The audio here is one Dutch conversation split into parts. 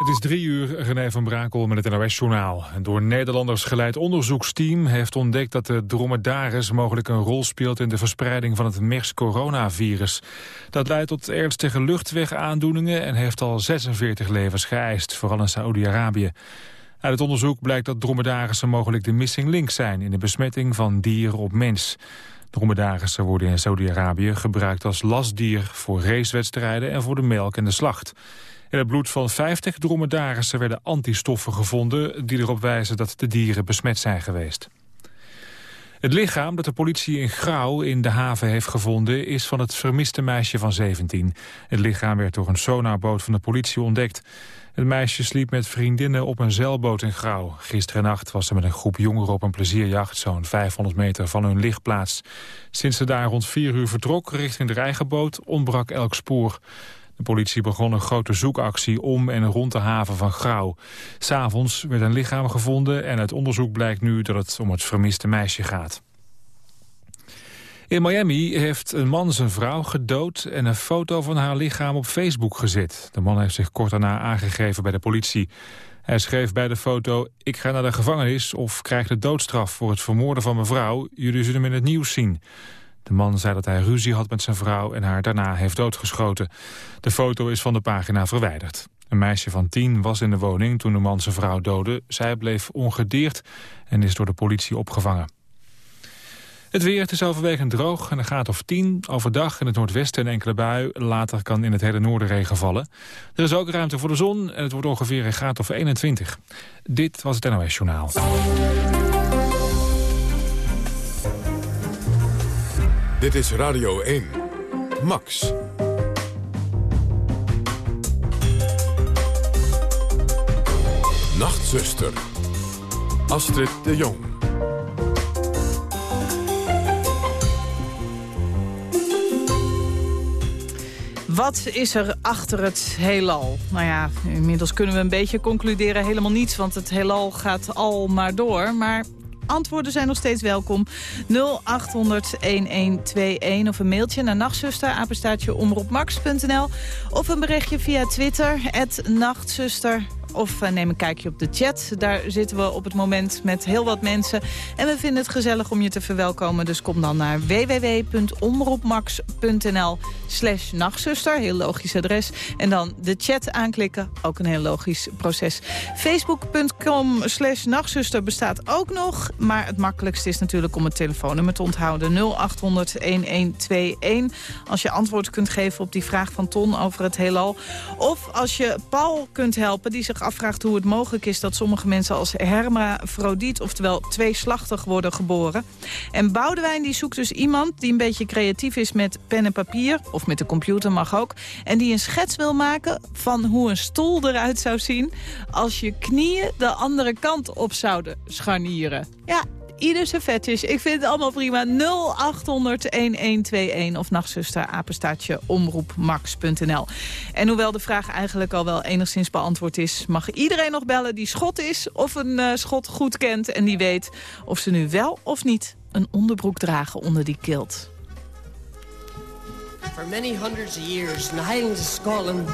Het is drie uur, René van Brakel met het NOS-journaal. Een door Nederlanders geleid onderzoeksteam heeft ontdekt dat de dromedaris mogelijk een rol speelt in de verspreiding van het MERS-coronavirus. Dat leidt tot ernstige luchtwegaandoeningen en heeft al 46 levens geëist, vooral in Saoedi-Arabië. Uit het onderzoek blijkt dat dromedarissen mogelijk de missing link zijn in de besmetting van dier op mens. Dromedarissen worden in Saoedi-Arabië gebruikt als lastdier voor racewedstrijden en voor de melk en de slacht. In het bloed van 50 dromedarissen werden antistoffen gevonden... die erop wijzen dat de dieren besmet zijn geweest. Het lichaam dat de politie in Grauw in de haven heeft gevonden... is van het vermiste meisje van 17. Het lichaam werd door een sonarboot van de politie ontdekt. Het meisje sliep met vriendinnen op een zeilboot in Grauw. Gisterennacht was ze met een groep jongeren op een plezierjacht... zo'n 500 meter van hun lichtplaats. Sinds ze daar rond 4 uur vertrok richting de eigen boot... ontbrak elk spoor. De politie begon een grote zoekactie om en rond de haven van Grauw. S'avonds werd een lichaam gevonden en uit onderzoek blijkt nu dat het om het vermiste meisje gaat. In Miami heeft een man zijn vrouw gedood en een foto van haar lichaam op Facebook gezet. De man heeft zich kort daarna aangegeven bij de politie. Hij schreef bij de foto, ik ga naar de gevangenis of krijg de doodstraf voor het vermoorden van mijn vrouw. Jullie zullen me in het nieuws zien. De man zei dat hij ruzie had met zijn vrouw en haar daarna heeft doodgeschoten. De foto is van de pagina verwijderd. Een meisje van tien was in de woning toen de man zijn vrouw doodde. Zij bleef ongedeerd en is door de politie opgevangen. Het weer, is overwegend droog en een graad of 10. Overdag in het noordwesten een enkele bui. Later kan in het hele noorden regen vallen. Er is ook ruimte voor de zon en het wordt ongeveer een graad of 21. Dit was het NOS Journaal. Dit is Radio 1. Max. Nachtzuster. Astrid de Jong. Wat is er achter het heelal? Nou ja, inmiddels kunnen we een beetje concluderen helemaal niets... want het heelal gaat al maar door. Maar Antwoorden zijn nog steeds welkom. 0800-1121 of een mailtje naar nachtzuster, apenstaatje omroepmax.nl. Of een berichtje via Twitter, nachtzuster of eh, neem een kijkje op de chat. Daar zitten we op het moment met heel wat mensen. En we vinden het gezellig om je te verwelkomen. Dus kom dan naar www.omroepmax.nl slash nachtzuster. Heel logisch adres. En dan de chat aanklikken. Ook een heel logisch proces. Facebook.com slash nachtzuster bestaat ook nog. Maar het makkelijkste is natuurlijk om het telefoonnummer te onthouden. 0800-1121. Als je antwoord kunt geven op die vraag van Ton over het heelal. Of als je Paul kunt helpen die zich afvraagt hoe het mogelijk is... dat sommige mensen als hermafrodiet, oftewel tweeslachtig, worden geboren. En Boudewijn die zoekt dus iemand die een beetje creatief is met pen en papier... of met de computer mag ook... en die een schets wil maken van hoe een stoel eruit zou zien... als je knieën de andere kant op zouden scharnieren. Ja, ieder zijn fetish. Ik vind het allemaal prima. 0800-1121 of nachtzuster apenstaatje omroepmax.nl. En hoewel de vraag eigenlijk al wel enigszins beantwoord is... mag iedereen nog bellen die schot is of een uh, schot goed kent... en die weet of ze nu wel of niet een onderbroek dragen onder die kilt. For many hundreds of years in the Highlands of Scotland...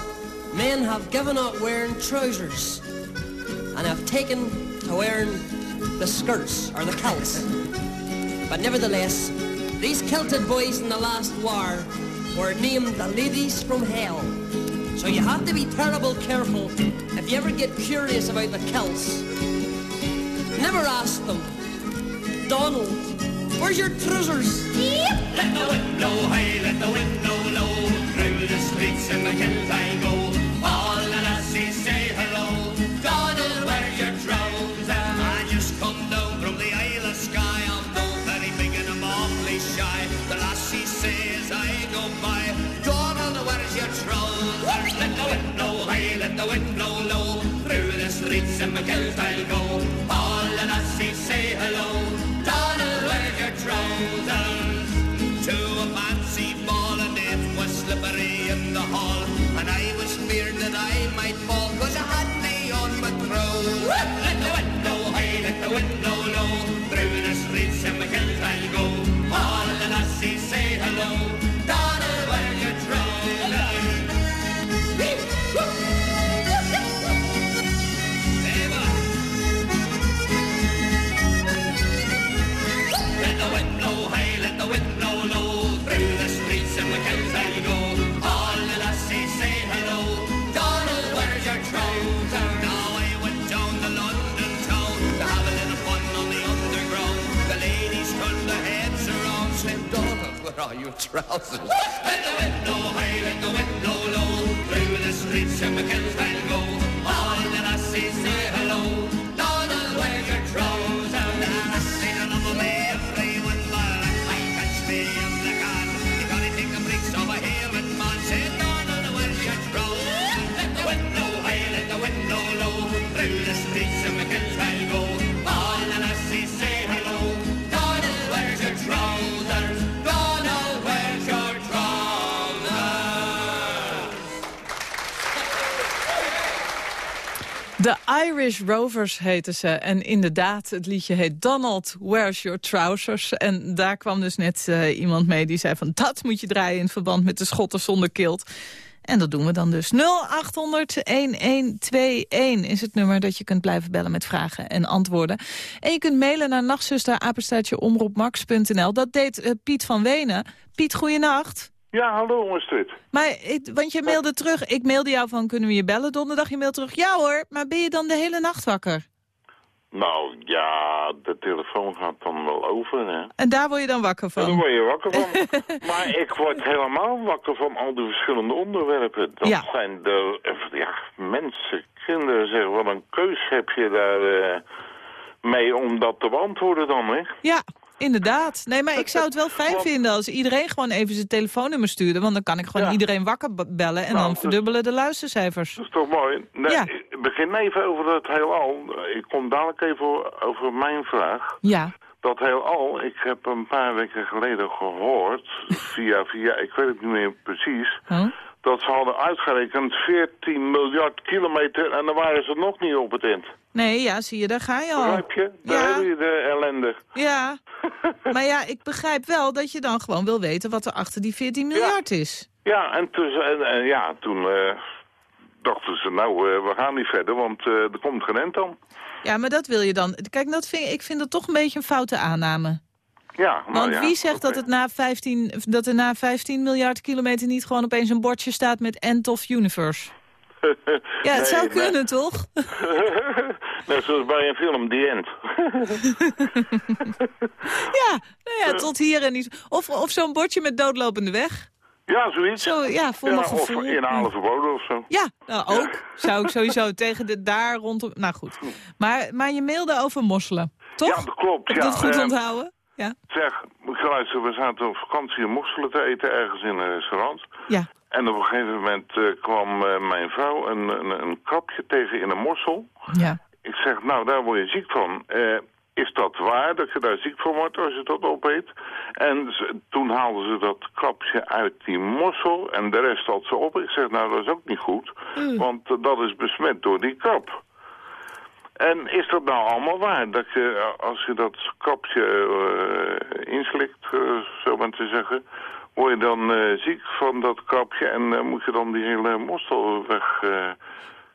men have given up wearing trousers... and have taken to wearing the skirts or the kilts. But nevertheless, these kilted boys in the last war were named the ladies from hell. So you have to be terrible careful if you ever get curious about the kilts. Never ask them, Donald, where's your trousers? Yep. Let the window high, let the window low, through the streets in the kilt I go. Let the window high, let the window low, through the streets in kilt I'll go. All the lassies say hello, Donald, where's your trousers? To a fancy ball and it was slippery in the hall, and I was feared that I might fall, cause I had me on my throat. Your trousers. Let the window high, let the window low. Through the streets of McKilltown go. All Irish Rovers heten ze. En inderdaad, het liedje heet Donald, Where's Your Trousers? En daar kwam dus net eh, iemand mee die zei van... dat moet je draaien in verband met de schotten zonder kilt. En dat doen we dan dus. 0800-1121 is het nummer dat je kunt blijven bellen met vragen en antwoorden. En je kunt mailen naar nachtzuster-omroepmax.nl. Dat deed eh, Piet van Wenen. Piet, goeienacht. Ja, hallo Astrid. Maar, ik, want je mailde terug, ik mailde jou van kunnen we je bellen donderdag? Je mailt terug, ja hoor, maar ben je dan de hele nacht wakker? Nou ja, de telefoon gaat dan wel over, hè. En daar word je dan wakker En daar van? word je wakker van. maar ik word helemaal wakker van al die verschillende onderwerpen. Dat Ja. zijn de ja, mensen, kinderen, zeg, wat een keus heb je daar eh, mee om dat te beantwoorden dan, hè? Ja, inderdaad. Nee, maar ik zou het wel fijn Want- vinden als iedereen gewoon even zijn telefoonnummer stuurde. Want dan kan ik gewoon Ja. iedereen wakker bellen en Nou, dan dus- verdubbelen de luistercijfers. Dat is toch mooi? Nee, Ja. Begin even over het heelal. Ik kom dadelijk even over mijn vraag. Ja, Dat heelal, ik heb een paar weken geleden gehoord, via, via, ik weet het niet meer precies, Huh? Dat ze hadden uitgerekend 14 miljard kilometer en dan waren ze nog niet op het eind. nee, ja, zie je, daar ga je al. Begrijp je? Daar Ja. heb je de ellende. Ja, maar ja, ik begrijp wel dat je dan gewoon wil weten wat er achter die 14 miljard is. Ja, en, tussen, en, en ja, toen eh, dachten ze, nou, eh, we gaan niet verder, want eh, er komt geen end aan. Ja, maar dat wil je dan. Kijk, dat vind, ik vind dat toch een beetje een foute aanname. Ja, nou Want ja, wie zegt dat, het na 15, dat er na 15 miljard kilometer niet gewoon opeens een bordje staat met End of Universe? Ja, het Nee, zou nee. kunnen, toch? Net zoals bij een film, The End. Ja, nou ja, tot hier en niet. Of, of zo'n bordje met doodlopende weg. ja, zoiets. Zo, ja, voor ja, of inhalen verboden of zo. Ja, nou ook. Zou ik sowieso tegen de daar rondom... Nou goed. Maar, maar je mailde over mosselen, toch? Ja, dat klopt. Heb ja. dat goed Eh, onthouden? Ja. Zeg, luisteren, we zaten op vakantie in mosselen te eten ergens in een restaurant. Ja. En op een gegeven moment eh, kwam eh, mijn vrouw een, een, een krabje tegen in een mossel. Ja. Ik zeg, nou, daar word je ziek van. Eh, is dat waar, dat je daar ziek van wordt als je dat opeet? En ze- toen haalden ze dat krabje uit die mossel en de rest had ze op. Ik zeg, nou, dat is ook niet goed, want eh, dat is besmet door die krab. En is dat nou allemaal waar? Dat je, eh, als je dat krabje eh, inslikt, eh, zo maar te zeggen... word je dan eh, ziek van dat krabje en eh, moet je dan die hele mossel weg eh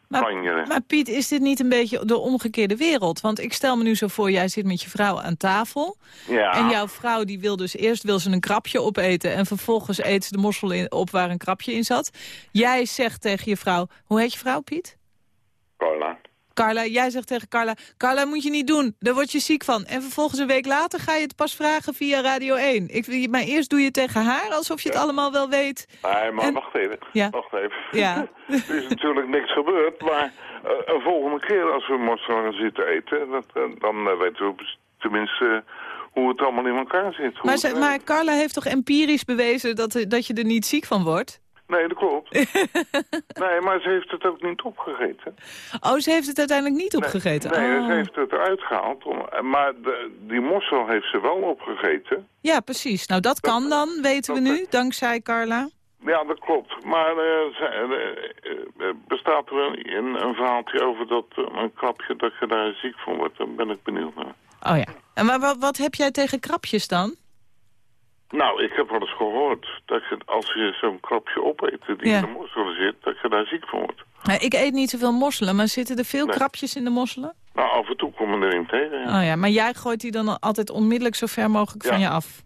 Maar, maar Piet, is dit niet een beetje de omgekeerde wereld? Want ik stel me nu zo voor, jij zit met je vrouw aan tafel. Ja. En jouw vrouw die wil dus eerst wil ze een krabje opeten... en vervolgens eet ze de mossel in, op waar een krabje in zat. Jij zegt tegen je vrouw... Hoe heet je vrouw, Piet? Carla. Carla, jij zegt tegen Carla... Carla, moet je niet doen, daar word je ziek van. En vervolgens een week later ga je het pas vragen via Radio 1. Ik, maar eerst doe je het tegen haar, alsof je het allemaal wel weet. Nee, maar En- wacht even. Ja. Wacht even. Ja. er is natuurlijk niks gebeurd, maar eh, een volgende keer als we gaan zitten eten, dat, eh, dan eh, weten we tenminste hoe het allemaal in elkaar zit. Maar, maar Carla heeft toch empirisch bewezen dat, dat je er niet ziek van wordt? Nee, dat klopt. nee, maar ze heeft het ook niet opgegeten. Oh, ze heeft het uiteindelijk niet opgegeten? Nee, Oh. ze heeft het eruit gehaald. Om, maar de, die mossel heeft ze wel opgegeten. Ja, precies. Nou, dat kan dan, weten we nu, dankzij Carla. Ja, dat klopt. Maar eh, bestaat er een, een, verhaaltje over dat een krapje dat je daar ziek van wordt? Dan ben ik benieuwd naar. Oh ja. En maar wat, wat heb jij tegen krapjes dan? Nou, ik heb wel eens gehoord dat je, als je zo'n krapje opeet die Ja. in de mosselen zit, dat je daar ziek van wordt. Nou, ik eet niet zoveel mosselen, maar zitten er veel Nee. krapjes in de mosselen? Nou, af en toe komen er een tegen. Ja, Oh ja, maar jij gooit die dan altijd onmiddellijk zo ver mogelijk van je af.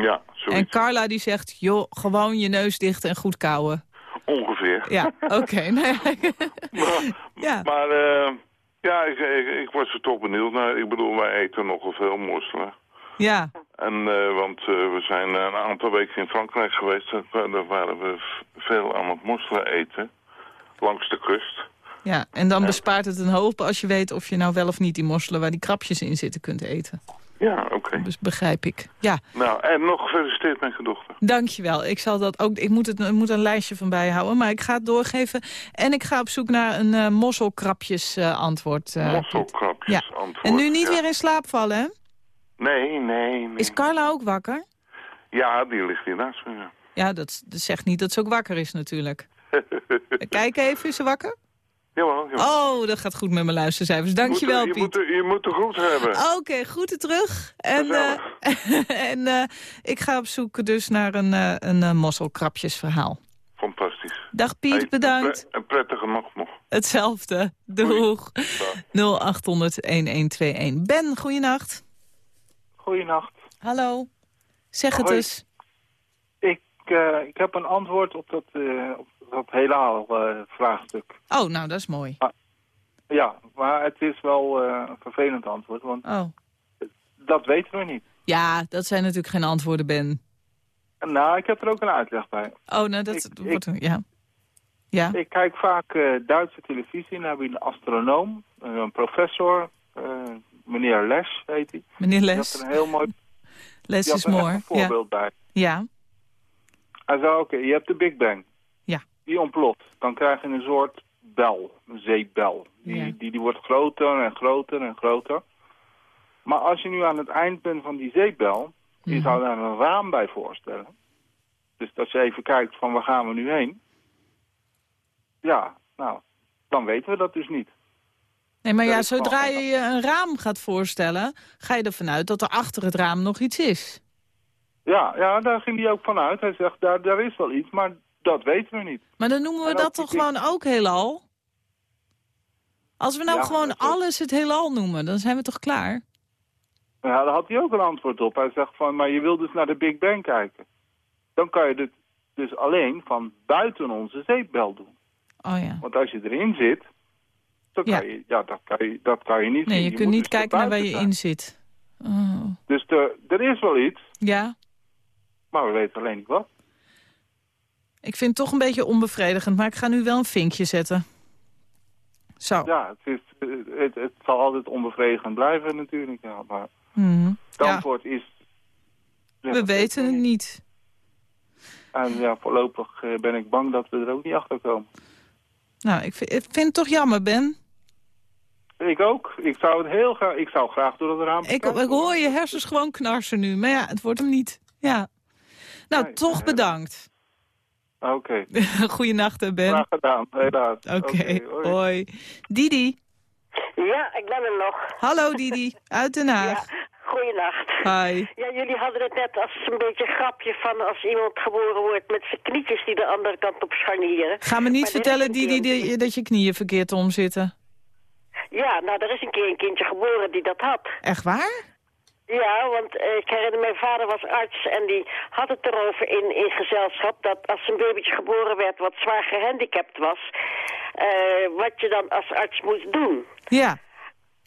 ja zoiets. En Carla die zegt, joh, gewoon je neus dicht en goed kauwen. Ongeveer. Ja, oké. Maar, Ja. maar eh, ja, ik, ik, ik was er toch benieuwd naar. Ik bedoel, wij eten nogal veel mosselen. Ja. En, eh, want eh, we zijn een aantal weken in Frankrijk geweest. Daar, waren we veel aan het mosselen eten. Langs de kust. Ja, en dan bespaart het een hoop als je weet of je nou wel of niet die mosselen waar die krapjes in zitten kunt eten. Ja, oké. Dus begrijp ik. Ja, Nou, en nog gefeliciteerd met je dochter. dankjewel. Ik zal dat ook. Ik moet, het, ik moet een lijstje van bijhouden, maar ik ga het doorgeven. En ik ga op zoek naar een eh, mosselkrapjes antwoord. Piet. Mosselkrapjes Ja. antwoord. En nu niet ja. weer in slaap vallen, hè? Nee, nee, nee. Is Carla ook wakker? Ja, die ligt hier naast me. ja. Ja, dat, dat zegt niet dat ze ook wakker is natuurlijk. Kijk even, is ze wakker? Jawel, jawel. Oh, dat gaat goed met mijn luistercijfers. Dankjewel, je moet, Piet. Je moet, de- je moet de groet hebben. Oké, groeten terug. En, eh, en eh, ik ga op zoek dus naar een, eh een mosselkrapjesverhaal. Fantastisch. Dag Piet, Hey, bedankt. Een prettige nacht nog. Hetzelfde. Doeg. 0800-1121. Ben, goeienacht. Goeienacht. Hallo. Zeg het Hoi. eens. Ik, eh, ik heb een antwoord op dat, eh op dat helaal eh, vraagstuk. Oh, nou, dat is mooi. Ja, maar het is wel een vervelend antwoord, want Oh. dat weten we niet. Ja, dat zijn natuurlijk geen antwoorden, Ben. Nou, ik heb er ook een uitleg bij. Oh, nou, dat Ik- wordt... ja. Ja? Ik kijk vaak Duitse televisie en dan heb je een astronoom, een professor, meneer Les heet hij. Meneer Les. er een heel mooi Les is mooi. een Ja. voorbeeld bij. ja. Hij zei, oké, je hebt de Big Bang. Ja. Die ontploft. Dan krijg je een soort bel, een zeepbel. Die, Ja. die, die wordt groter en groter en groter. Maar als je nu aan het eind bent van die zeepbel, je Mhm. zou daar een raam bij voorstellen. Dus als je even kijkt van waar gaan we nu heen. Ja, nou, dan weten we dat dus niet. Nee, maar ja, zodra je je een raam gaat voorstellen... ga je ervan uit dat er achter het raam nog iets is. Ja, ja daar ging hij ook vanuit. Hij zegt, daar, daar is wel iets, maar dat weten we niet. Maar dan noemen we dat toch gewoon ook heelal? Als we nou Ja, gewoon alles het heelal noemen, dan zijn we toch klaar? Ja, daar had hij ook een antwoord op. Hij zegt van, maar je wil dus naar de Big Bang kijken. Dan kan je dit dus alleen van buiten onze zeepbel doen. Oh ja. Want als je erin zit, dan Ja. kan je, ja, dat, kan je, dat kan je niet Nee, zien. je kunt niet dus kijken naar waar je in zit. Oh. Dus er, er is wel iets, Ja, maar we weten alleen niet wat. ik vind het toch een beetje onbevredigend, maar ik ga nu wel een vinkje zetten. Zo. Ja, het, is, het, het zal altijd onbevredigend blijven natuurlijk. Ja, maar Mhm. het Ja, antwoord is... ja, we weten het niet. En ja, voorlopig eh, ben ik bang dat we er ook niet achter komen. Nou, ik vind, ik vind het toch jammer, Ben. Ik ook. Ik zou het heel graag... Ik zou graag door het raam... Ik, ik hoor je hersens gewoon knarsen nu, maar ja, het wordt hem niet. Ja. Nou, Nee, toch bedankt. Oké. Goeienacht, hè, Ben. Graag gedaan, helaas. Oké, hoi. hoi. Didi. Ja, ik ben er nog. Hallo Didi, uit Den Haag. Goeienacht. Hi. Ja, jullie hadden het net als een beetje een grapje van als iemand geboren wordt met zijn knietjes die de andere kant op scharnieren. Ga me niet Maar er vertellen, keer- die- dat je knieën verkeerd omzitten. Ja, nou, er is een keer een kindje geboren die dat had. Echt waar? Ja, want eh, ik herinner, mijn vader was arts en die had het erover in, in gezelschap dat als een babytje geboren werd wat zwaar gehandicapt was, eh, wat je dan als arts moest doen. Ja.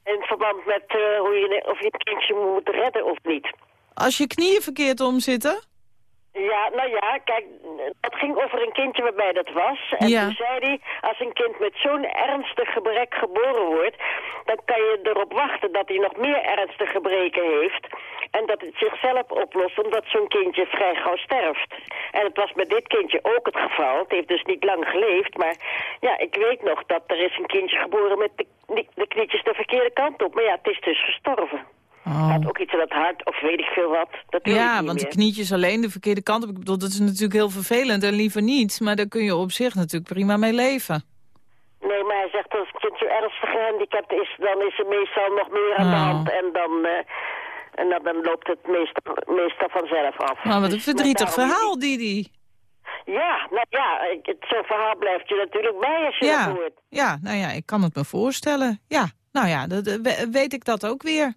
In verband met eh, hoe je, of je een kindje moet redden of niet. Als je knieën verkeerd omzitten? Ja, nou ja, kijk, dat ging over een kindje waarbij dat was. En Ja. toen zei hij, als een kind met zo'n ernstig gebrek geboren wordt... dan kan je erop wachten dat hij nog meer ernstige gebreken heeft... en dat het zichzelf oplost, omdat zo'n kindje vrij gauw sterft. En het was met dit kindje ook het geval. Het heeft dus niet lang geleefd, maar ja, ik weet nog dat er is een kindje geboren... met de, de knietjes de verkeerde kant op. Maar ja, het is dus gestorven. Oh. Had ook iets aan het hart, of weet ik veel wat. Dat Ja, want de knietjes alleen de verkeerde kant op. Ik bedoel, dat is natuurlijk heel vervelend en liever niet. Maar daar kun je op zich natuurlijk prima mee leven. Nee, maar hij zegt als het kind zo ernstig gehandicapt is, dan is er meestal nog meer aan de Oh. hand. En dan, eh, en dan, dan loopt het meestal, meestal vanzelf af. Nou, wat een verdrietig verhaal, Didi. Ja, nou ja, zo'n verhaal blijft je natuurlijk bij als je Ja. dat hoort. ja, nou ja, ik kan het me voorstellen. Ja, nou ja, dat, eh, we- weet ik dat ook weer.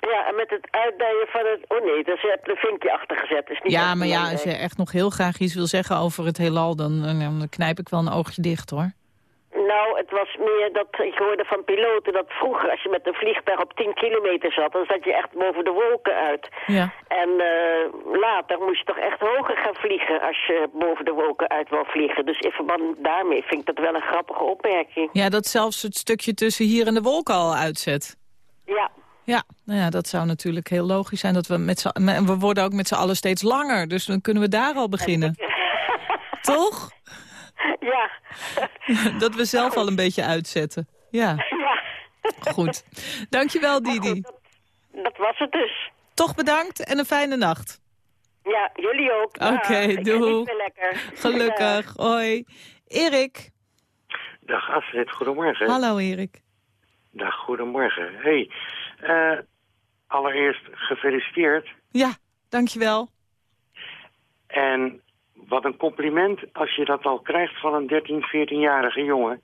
Ja, en met het uitdijen van het... Oh nee, je hebt een vinkje achtergezet. Is niet Ja, maar ja, als je echt nog heel graag iets wil zeggen over het heelal... dan, eh, dan knijp ik wel een oogje dicht, hoor. Nou, het was meer dat ik hoorde van piloten dat vroeger als je met een vliegtuig op 10 kilometer zat, dan zat je echt boven de wolken uit. Ja. En eh, later moest je toch echt hoger gaan vliegen als je boven de wolken uit wou vliegen. Dus in verband daarmee vind ik dat wel een grappige opmerking. ja, dat zelfs het stukje tussen hier en de wolken al uitzet. Ja, Ja, nou ja, dat zou natuurlijk heel logisch zijn. Dat we, met we worden ook met z'n allen steeds langer. Dus dan kunnen we daar al beginnen. Toch? ja, Dat we zelf al een beetje uitzetten. Ja, ja. goed. Dankjewel, Didi. Dat was het dus. Toch bedankt en een fijne nacht. Ja, jullie ook. Oké, ik doei. lekker. Gelukkig. Hoi. Erik. Dag Astrid, goedemorgen. Hallo, Erik. Dag, goedemorgen. Hey, eh, allereerst gefeliciteerd. Ja, dankjewel. En wat een compliment als je dat al krijgt van een 13, 14-jarige jongen.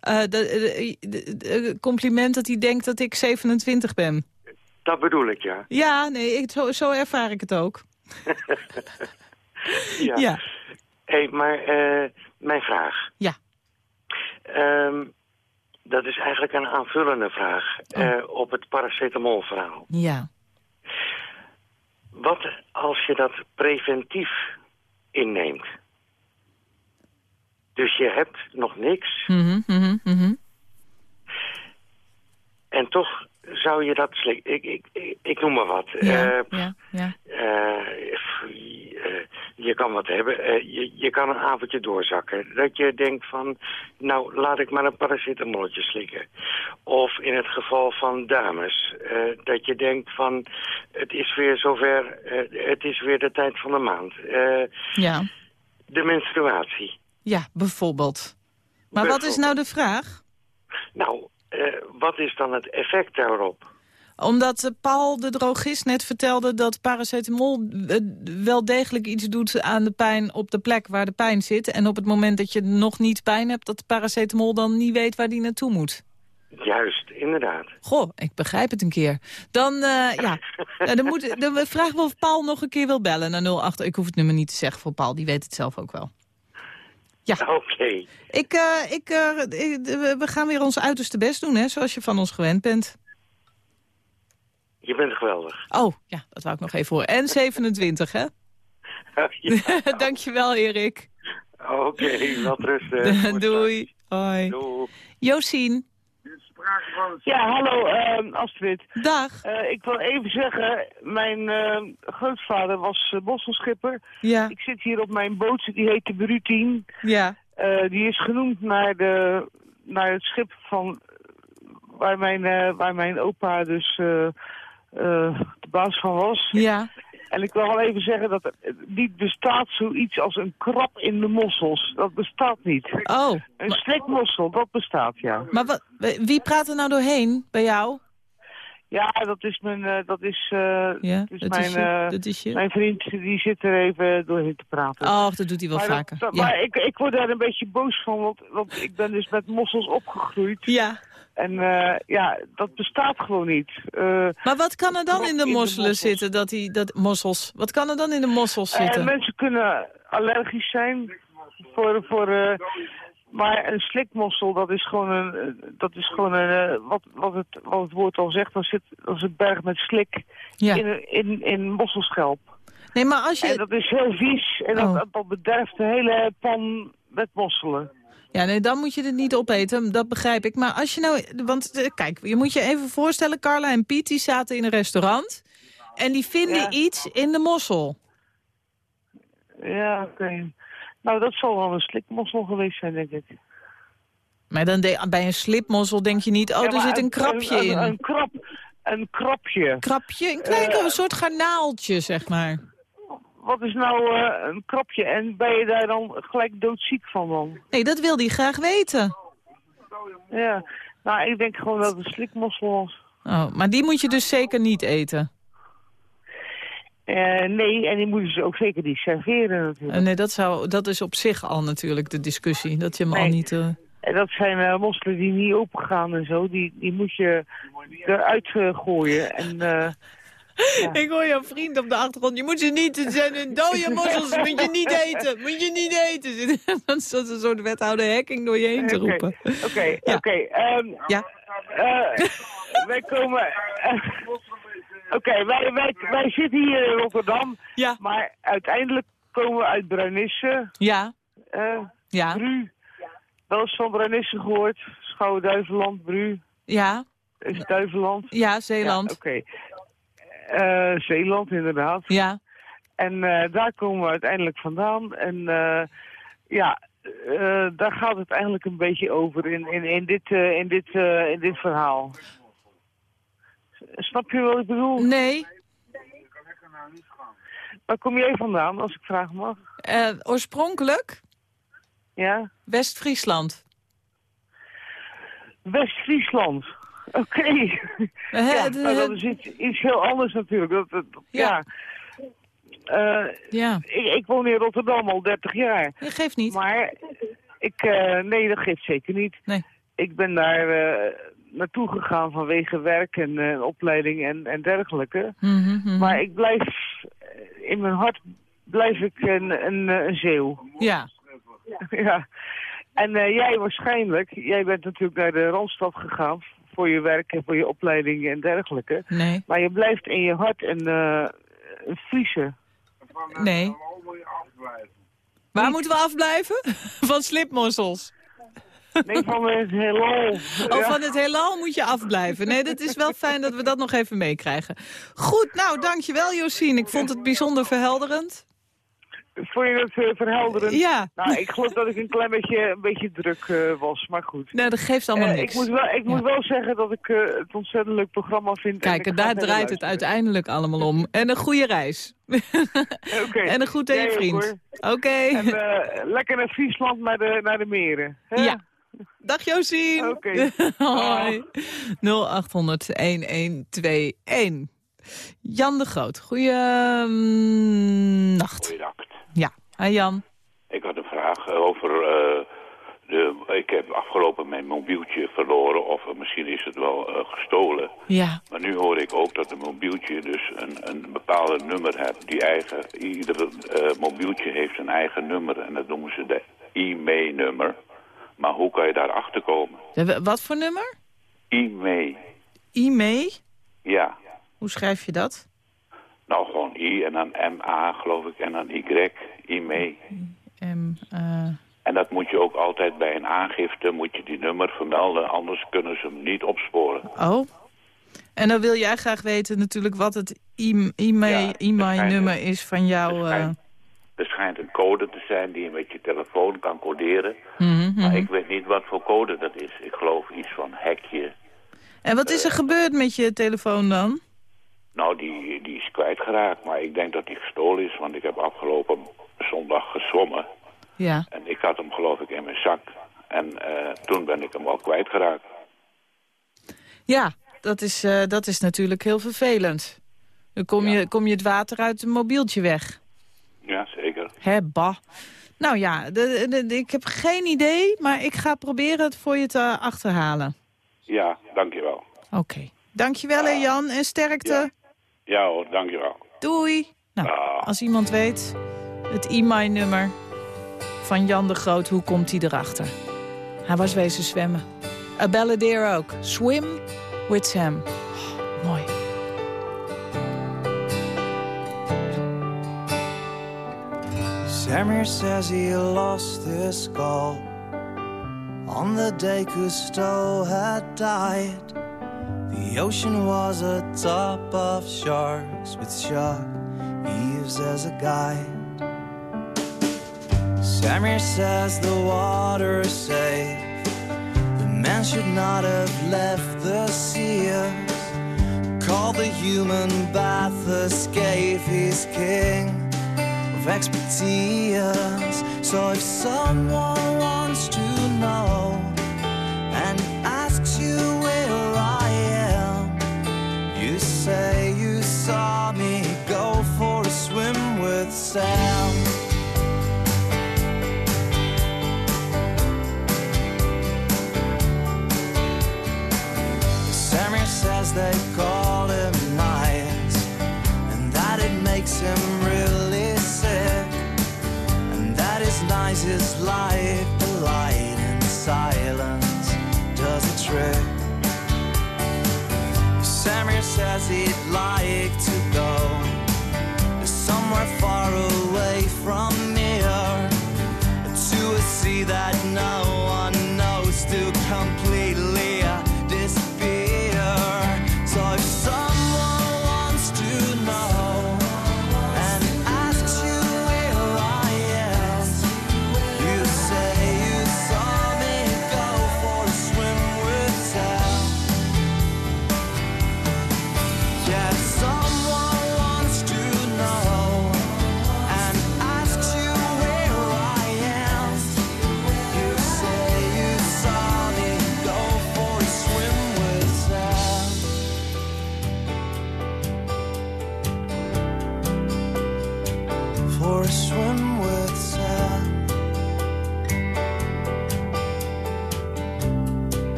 De, de- de- de- compliment dat hij denkt dat ik 27 ben. Dat bedoel ik, ja. Ja, nee, ik, zo, zo ervaar ik het ook. Ja. Ja. hey, maar eh, mijn vraag. Ja. Ehm, dat is eigenlijk een aanvullende vraag Oh. eh, op het paracetamolverhaal. Ja. Wat als je dat preventief inneemt? Dus je hebt nog niks Mhm, mhm, mhm. en toch zou je dat slikken. Ik, ik, ik, ik noem maar wat. Ja, Eh, ja, ja. eh, eh, je kan wat hebben. Je, je kan een avondje doorzakken. Dat je denkt van, nou laat ik maar een paracetamolletje slikken. Of in het geval van dames, eh, dat je denkt van, het is weer zover, eh, het is weer de tijd van de maand. Eh, Ja, de menstruatie. ja, bijvoorbeeld. Maar wat is nou de vraag? Nou, wat is dan het effect daarop? Omdat Paul, de drogist, net vertelde dat paracetamol wel degelijk iets doet aan de pijn op de plek waar de pijn zit. En op het moment dat je nog niet pijn hebt, dat de paracetamol dan niet weet waar die naartoe moet. Juist, inderdaad. Goh, ik begrijp het een keer. Dan, eh, ja, Ja, dan, moet, dan vragen we of Paul nog een keer wil bellen naar 08. Ik hoef het nummer niet te zeggen voor Paul, die weet het zelf ook wel. Ja. Oké. Ik, eh, ik, eh, ik- we gaan weer ons uiterste best doen, hè, zoals je van ons gewend bent. Je bent geweldig. Oh, ja, dat wou ik nog even horen. En 27, hè? Ja. Dankjewel, Erik. Oké, wat rusten. Doei. Hoi. Doei. Josien. Ja, hallo ehm, Astrid. Dag. Eh, ik wil even zeggen, mijn ehm, grootvader was uh, bosselschipper. Ja. Ik zit hier op mijn boot, die heet de Brutien. Ja. Eh, die is genoemd naar, de, naar het schip van waar mijn, eh, waar mijn opa dus eh, eh, de baas van was. Ja. En ik wil wel even zeggen dat er niet bestaat zoiets als een krab in de mossels. Dat bestaat niet. Oh. Een slikmossel, dat bestaat, ja. Maar wat, wie praat er nou doorheen bij jou? Ja, dat is mijn, eh, dat is, Ja, dat is dat mijn, is je- dat is je- mijn vriend, die zit er even doorheen te praten. Och, dat doet hij wel maar dat- vaker. dat- ja. Maar ik, ik word daar een beetje boos van, want, want ik ben dus met mossels opgegroeid. Ja. En eh, ja, dat bestaat gewoon niet. Eh, Maar wat kan er dan in de mosselen zitten? Dat die, dat, mossels. Wat kan er dan in de mossels eh, zitten? mensen kunnen allergisch zijn voor... voor maar een slikmossel, dat is gewoon een, dat is gewoon een, wat, wat, het, wat het woord al zegt, dat, zit, dat is een berg met slik Ja. in, in, in mosselschelp. Nee, maar als je... En dat is heel vies en Oh. dat, dat, dat bederft de hele pan met mosselen. Ja, nee, dan moet je het niet opeten, dat begrijp ik. Maar als je nou... Want eh, kijk, je moet je even voorstellen... Carla en Piet die zaten in een restaurant... en die vinden Ja. iets in de mossel. Ja, oké. Nou, dat zal wel een slikmossel geweest zijn, denk ik. Maar dan de- bij een slipmossel denk je niet... oh, Ja, er zit een krapje een, in. Een, krap, een krapje. krapje, een klein Eh, soort garnaaltje, zeg maar. Wat is nou eh, een krapje? En ben je daar dan gelijk doodziek van dan? Nee, dat wil hij graag weten. Ja. Nou, ik denk gewoon dat het een slikmossel was. Oh, maar die moet je dus zeker niet eten. Eh, nee, en die moeten ze ook zeker niet serveren natuurlijk. Eh, nee, dat, zou, dat is op zich al natuurlijk de discussie. Dat je hem al Nee. niet... eh, En dat zijn mosselen die niet opengaan en zo. Die, die moet je eruit gooien. En, Ik hoor jouw vriend op de achtergrond. Je moet ze niet, het zijn een dode mossels, moet je niet eten. Moet je niet eten. Dan staat een soort wethouder hacking door je heen te Oké, roepen. Oké, Ja. oké. ehm, Ja. eh, wij komen... eh, Oké, wij, wij, wij zitten hier in Rotterdam, Ja. maar uiteindelijk komen we uit Bruinisse. Ja. eh Ja. Bru. Wel eens van Bruinisse gehoord? Schouwen-Duiveland, Bru. Ja. Is het Duiveland? Ja, Zeeland. Ja, Oké. Eh, Zeeland, inderdaad. Ja. En eh, daar komen we uiteindelijk vandaan. En eh, ja, daar gaat het eigenlijk een beetje over in, in, in, dit, in, dit, in dit verhaal. Snap je wat ik bedoel? Nee. Waar kom jij vandaan, als ik vragen mag? Oorspronkelijk Ja? West-Friesland. West-Friesland. Oké. Eh, ja, nou, dat is iets, iets heel anders natuurlijk. Dat, dat- Ja. ja. Eh, Ja. ik, ik woon in Rotterdam al 30 jaar. Dat geeft niet. Maar ik, eh, nee, dat geeft zeker niet. Nee. Ik ben daar naartoe gegaan vanwege werk en opleiding en, en dergelijke. Mhm, mhm. Maar ik blijf, in mijn hart blijf ik een, een, een zeeuw. Ja. ja. En jij waarschijnlijk, jij bent natuurlijk naar de Randstad gegaan voor je werk en voor je opleiding en dergelijke. Nee. Maar je blijft in je hart een, eh een Friese. Nee. Waar moeten we afblijven? Van slipmossels. Nee, van het heelal. Oh, van het heelal moet je afblijven. Nee, dat is wel fijn dat we dat nog even meekrijgen. Goed, nou, dankjewel Josien. Ik vond het bijzonder verhelderend. Vond je het eh, verhelderend? Ja. Nou, ik geloof dat ik een klein beetje, een beetje druk eh, was, maar goed. Nou, dat geeft allemaal Eh, niks. ik moet wel, ik moet wel zeggen dat ik eh, het ontzettend leuk programma vind. Kijk, en daar draait het uiteindelijk allemaal om. En een goede reis. Oké. En een goed ook, vriend. Oké. En eh, lekker naar Friesland, naar de, naar de meren. hè? Ja. Dag Josien. Oké. Hoi. 0800-1121. Jan de Groot, goeienacht. Goeienacht. Ja, hi Jan. Ik had een vraag over... eh, de, ik heb afgelopen mijn mobieltje verloren, of misschien is het wel eh, gestolen. Ja. Maar nu hoor ik ook dat een mobieltje dus een, een bepaalde nummer heeft. Die eigen, ieder eh, mobieltje heeft een eigen nummer en dat noemen ze de e-mail-nummer. Maar hoe kan je daar achter komen? De- Wat voor nummer? E-mail, E-mail? ja. Hoe schrijf je dat? Nou, gewoon I en dan M-A geloof ik en dan Y, e-mail. M, eh, En dat moet je ook altijd bij een aangifte, moet je die nummer vermelden, anders kunnen ze hem niet opsporen. oh. En dan wil jij graag weten natuurlijk wat het Ja, e-mail-nummer is van jouw... Er eh, schijnt, er schijnt een code te zijn die je met je telefoon kan coderen. mhm, Maar mhm. ik weet niet wat voor code dat is. Ik geloof iets van hekje. En wat is er gebeurd met je telefoon dan? Nou, die, die is kwijtgeraakt, maar ik denk dat die gestolen is, want ik heb afgelopen zondag gezwommen. Ja. En ik had hem geloof ik in mijn zak. En eh, toen ben ik hem al kwijtgeraakt. Ja, dat is, eh, dat is natuurlijk heel vervelend. Dan kom, je, kom je het water uit een mobieltje weg. Ja, zeker. Hè, bah. Nou ja, de, de- de- ik heb geen idee, maar ik ga proberen het voor je te achterhalen. Ja, dankjewel. Oké. Dankjewel, hè, Jan, en sterkte. Ja hoor, dankjewel. Doei. Nou, als iemand weet, het e-mail-nummer van Jan de Groot, hoe komt hij erachter? Hij was wezen zwemmen. A balladeer ook. Swim with Sam. Oh, mooi. Samir says he lost his skull on the day Cousteau had died. The ocean was a top of sharks with shark Eves as a guide. Samir says the water is safe. The man should not have left the seas. Call the human bath escape. He's king of expertise. So if someone makes him really sick. And that his nicest life, the light in silence, does a trick. Samir says he'd like to go somewhere far away from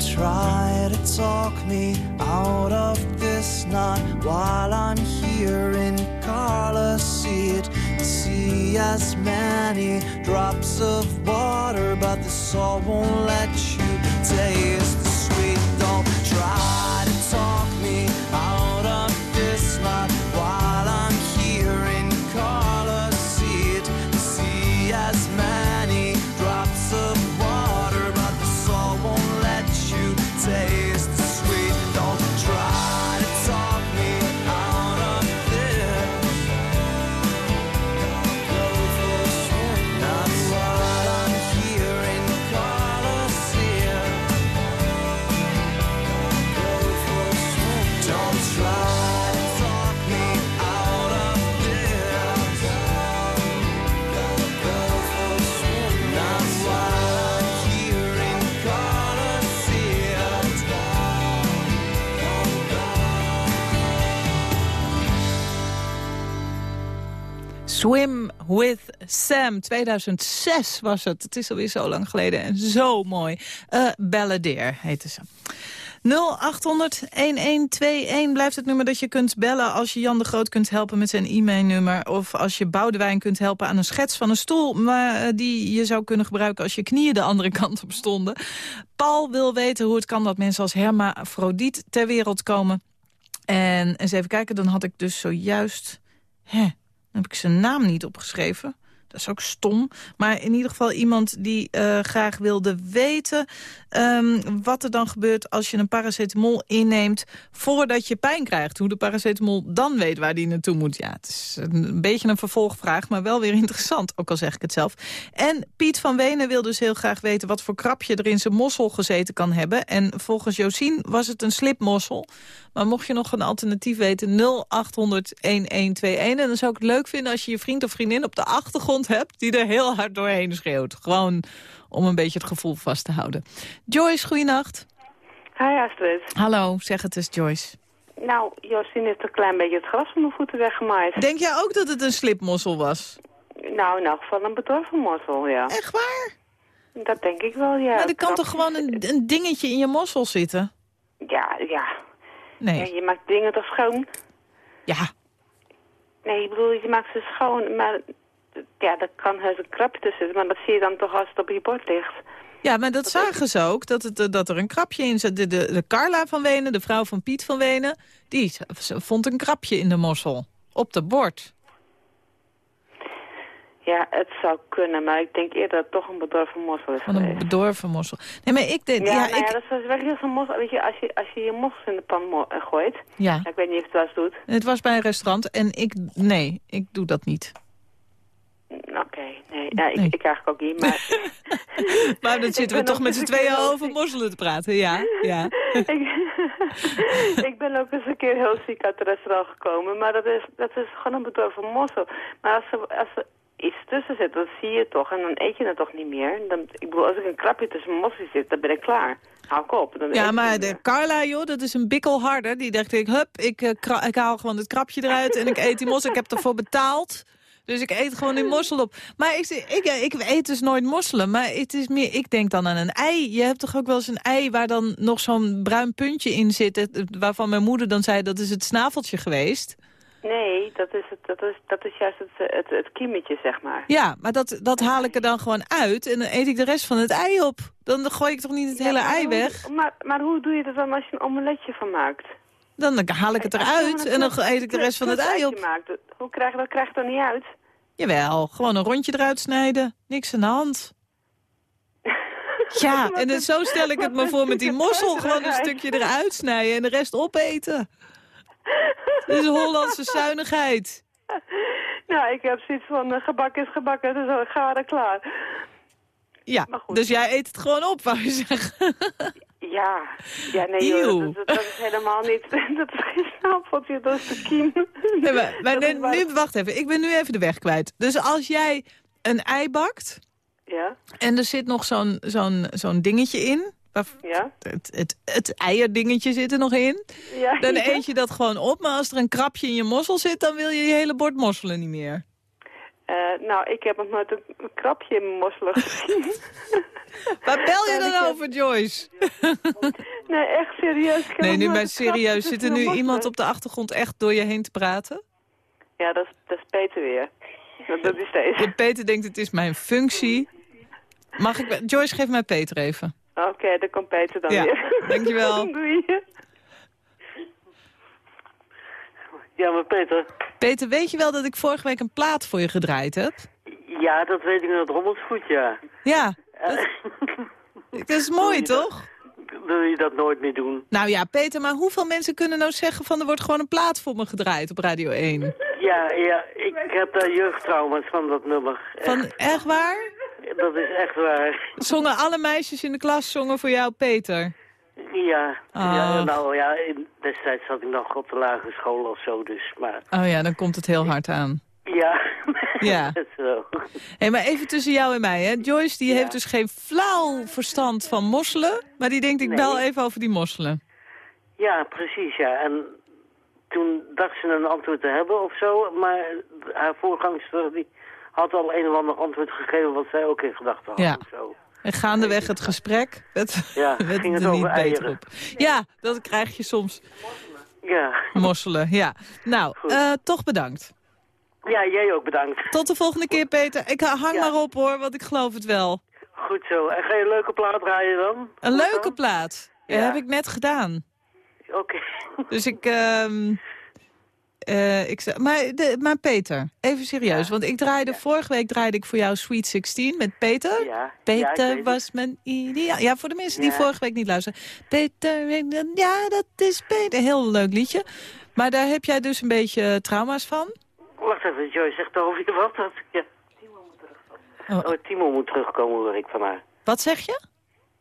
try to talk me out of this knot while I'm here in Carla's seat. See as many drops of water, but the salt won't let you taste the sweet. Don't try Swim with Sam, 2006 was het. Het is alweer zo lang geleden en zo mooi. Uh, Balladeer heette ze. 0800-1121 blijft het nummer dat je kunt bellen... als je Jan de Groot kunt helpen met zijn e-mailnummer... of als je Boudewijn kunt helpen aan een schets van een stoel... maar eh, die je zou kunnen gebruiken als je knieën de andere kant op stonden. Paul wil weten hoe het kan dat mensen als hermafrodiet ter wereld komen. En eens even kijken, dan had ik dus zojuist... heb ik zijn naam niet opgeschreven. Dat is ook stom. Maar in ieder geval iemand die uh, graag wilde weten... Um, wat er dan gebeurt als je een paracetamol inneemt... voordat je pijn krijgt. Hoe de paracetamol dan weet waar die naartoe moet. Ja, het is een beetje een vervolgvraag, maar wel weer interessant. Ook al zeg ik het zelf. En Piet van Wenen wil dus heel graag weten... wat voor krapje er in zijn mossel gezeten kan hebben. En volgens Josien was het een slipmossel. Maar mocht je nog een alternatief weten, 0800-1121. En dan zou ik het leuk vinden als je je vriend of vriendin op de achtergrond hebt... die er heel hard doorheen schreeuwt. Gewoon om een beetje het gevoel vast te houden. Joyce, goeienacht. Hi Astrid. Hallo, zeg het eens Joyce. Nou, Josien heeft een klein beetje het gras van de voeten weggemaaid. Denk jij ook dat het een slipmossel was? Nou, in elk geval een bedorven mossel, ja. Echt waar? Dat denk ik wel, ja. Maar er kan toch gewoon een, een dingetje in je mossel zitten? Ja, ja. Nee. Ja, je maakt dingen toch schoon? Ja. Nee, ik bedoel, je maakt ze schoon, maar ja, er kan heus een krapje tussen maar dat zie je dan toch als het op je bord ligt. Ja, maar dat, zagen ze ook, dat, het, dat er een krapje in zat. De, de, de Carla van Wenen, de vrouw van Piet van Wenen, die vond een krapje in de mossel. Op de bord. Ja, het zou kunnen, maar ik denk eerder dat het toch een bedorven mossel is Van een bedorven mossel. Nee, maar ik denk... Ja, ja, nou ik... ja, dat is wel heel zo'n mossel. Weet je, als je, als je je mossels in de pan uh, gooit... Ja. Ik weet niet of het wel eens doet. Het was bij een restaurant en ik... Nee, ik doe dat niet. Oké, nee. Ja, ik, ik eigenlijk ook niet, maar... maar dan zitten we toch met z'n tweeën over mosselen te praten, ja. ja. ik, ik ben ook eens een keer heel ziek uit het restaurant gekomen, maar dat is, dat is gewoon een bedorven mossel. Maar als er, als er iets tussen zit, dan zie je het toch en dan eet je het toch niet meer. Dan, ik bedoel, als ik een krapje tussen mossel zit, dan ben ik klaar. Hou ik op. Dan Ja, maar de. Carla, joh, dat is een bikkel harder. Die dacht ik, hup, ik, eh, ik haal gewoon het krapje eruit en ik eet die mos. Ik heb ervoor betaald. Dus ik eet gewoon die mossel op. Maar ik, ik, ik eet dus nooit mosselen. Maar het is meer, ik denk dan aan een ei. Je hebt toch ook wel eens een ei waar dan nog zo'n bruin puntje in zit. Waarvan mijn moeder dan zei dat is het snaveltje geweest. Nee, dat is, het, dat is, dat is juist het, het, het kiemetje, zeg maar. Ja, maar dat, dat haal ik er dan gewoon uit. En dan eet ik de rest van het ei op. Dan gooi ik toch niet het hele ei hoe- weg? Maar, maar hoe doe je dat dan als je een omeletje van maakt? Dan haal ik het eruit en dan eet ik de rest van het ei op. Hoe krijg je dat? Krijg je dat niet uit? Jawel, gewoon een rondje eruit snijden. Niks aan de hand. Ja, en zo stel ik het me voor met die mossel. Gewoon een stukje eruit snijden en de rest opeten. Dat is Hollandse zuinigheid. Nou, ik heb zoiets van uh, gebak is gebakken, dus uh, gaar en klaar. Ja, dus jij eet het gewoon op, wou je zeggen. Ja, ja nee joh, dat, dat, is helemaal niet, dat is geen snaveltje, dat is de kiem. Nee, maar, maar nu, nu, wacht even, ik ben nu even de weg kwijt. Dus als jij een ei bakt ja. en er zit nog zo'n zo'n zo'n dingetje in... Ja. Het, het, het eierdingetje zit er nog in. Ja, dan eet je dat gewoon op. Maar als er een krapje in je mossel zit, dan wil je je hele bord mosselen niet meer. Uh, nou, ik heb nog nooit een, een krapje in mijn mosselen gezien. Waar bel je dan over, Joyce? nee, echt serieus. Nee, nu maar serieus. Zit er nu iemand op de achtergrond echt door je heen te praten? Ja, dat is, dat is Peter weer. Dat, dat is deze. De Peter denkt, het is mijn functie. Mag ik... Joyce, geef mij Peter even. Oké, okay, dan komt Peter dan ja, weer. dankjewel. Doei. Ja, maar Peter... Peter, weet je wel dat ik vorige week een plaat voor je gedraaid heb? Ja, dat weet ik nog rommels goed, ja. Ja. Dat, dat is mooi, toch? Wil je dat nooit meer doen? Nou ja, Peter, maar hoeveel mensen kunnen nou zeggen van... er wordt gewoon een plaat voor me gedraaid op Radio 1? Ja, ja, ik heb daar jeugdtrauma's van dat nummer. Van, echt waar? Dat is echt waar. Zongen alle meisjes in de klas zongen voor jou, Peter? Ja, Ah. ja nou ja, destijds zat ik nog op de lagere school of zo, dus maar... Oh ja, dan komt het heel hard aan. Ja, ja. zo. Hey, maar even tussen jou en mij, hè. Joyce die Ja. heeft dus geen flauw verstand van mosselen, maar die denkt ik Nee. bel even over die mosselen. Ja, precies, ja. En toen dacht ze een antwoord te hebben of zo, maar haar voorgangster die had al een of ander antwoord gegeven wat zij ook in gedachten had Ja. of zo. En gaandeweg het gesprek werd, Ja, werd ging het er over niet beter eieren. op. Ja, dat krijg je soms. Ja. Mosselen, ja. Nou, eh, toch bedankt. Ja, jij ook bedankt. Tot de volgende keer, Peter. Ik hang maar op, hoor, want ik geloof het wel. Goed zo. En ga je een leuke plaat draaien dan? Een leuke plaat. Ja, heb ik net gedaan. Oké. Dus ik... ehm, eh, ik zeg- maar, de, maar Peter, even serieus. Want ik draaide, vorige week draaide ik voor jou Sweet 16 met Peter. Ja. Peter het. was mijn ideaal. Ja, voor de mensen die vorige week niet luisteren. Peter, ja, dat is Peter. Heel leuk liedje. Maar daar heb jij dus een beetje trauma's van? Wacht even, Joyce zegt over wat? Dat, ja. Oh. Timo moet terugkomen, hoor ik van haar. Wat zeg je?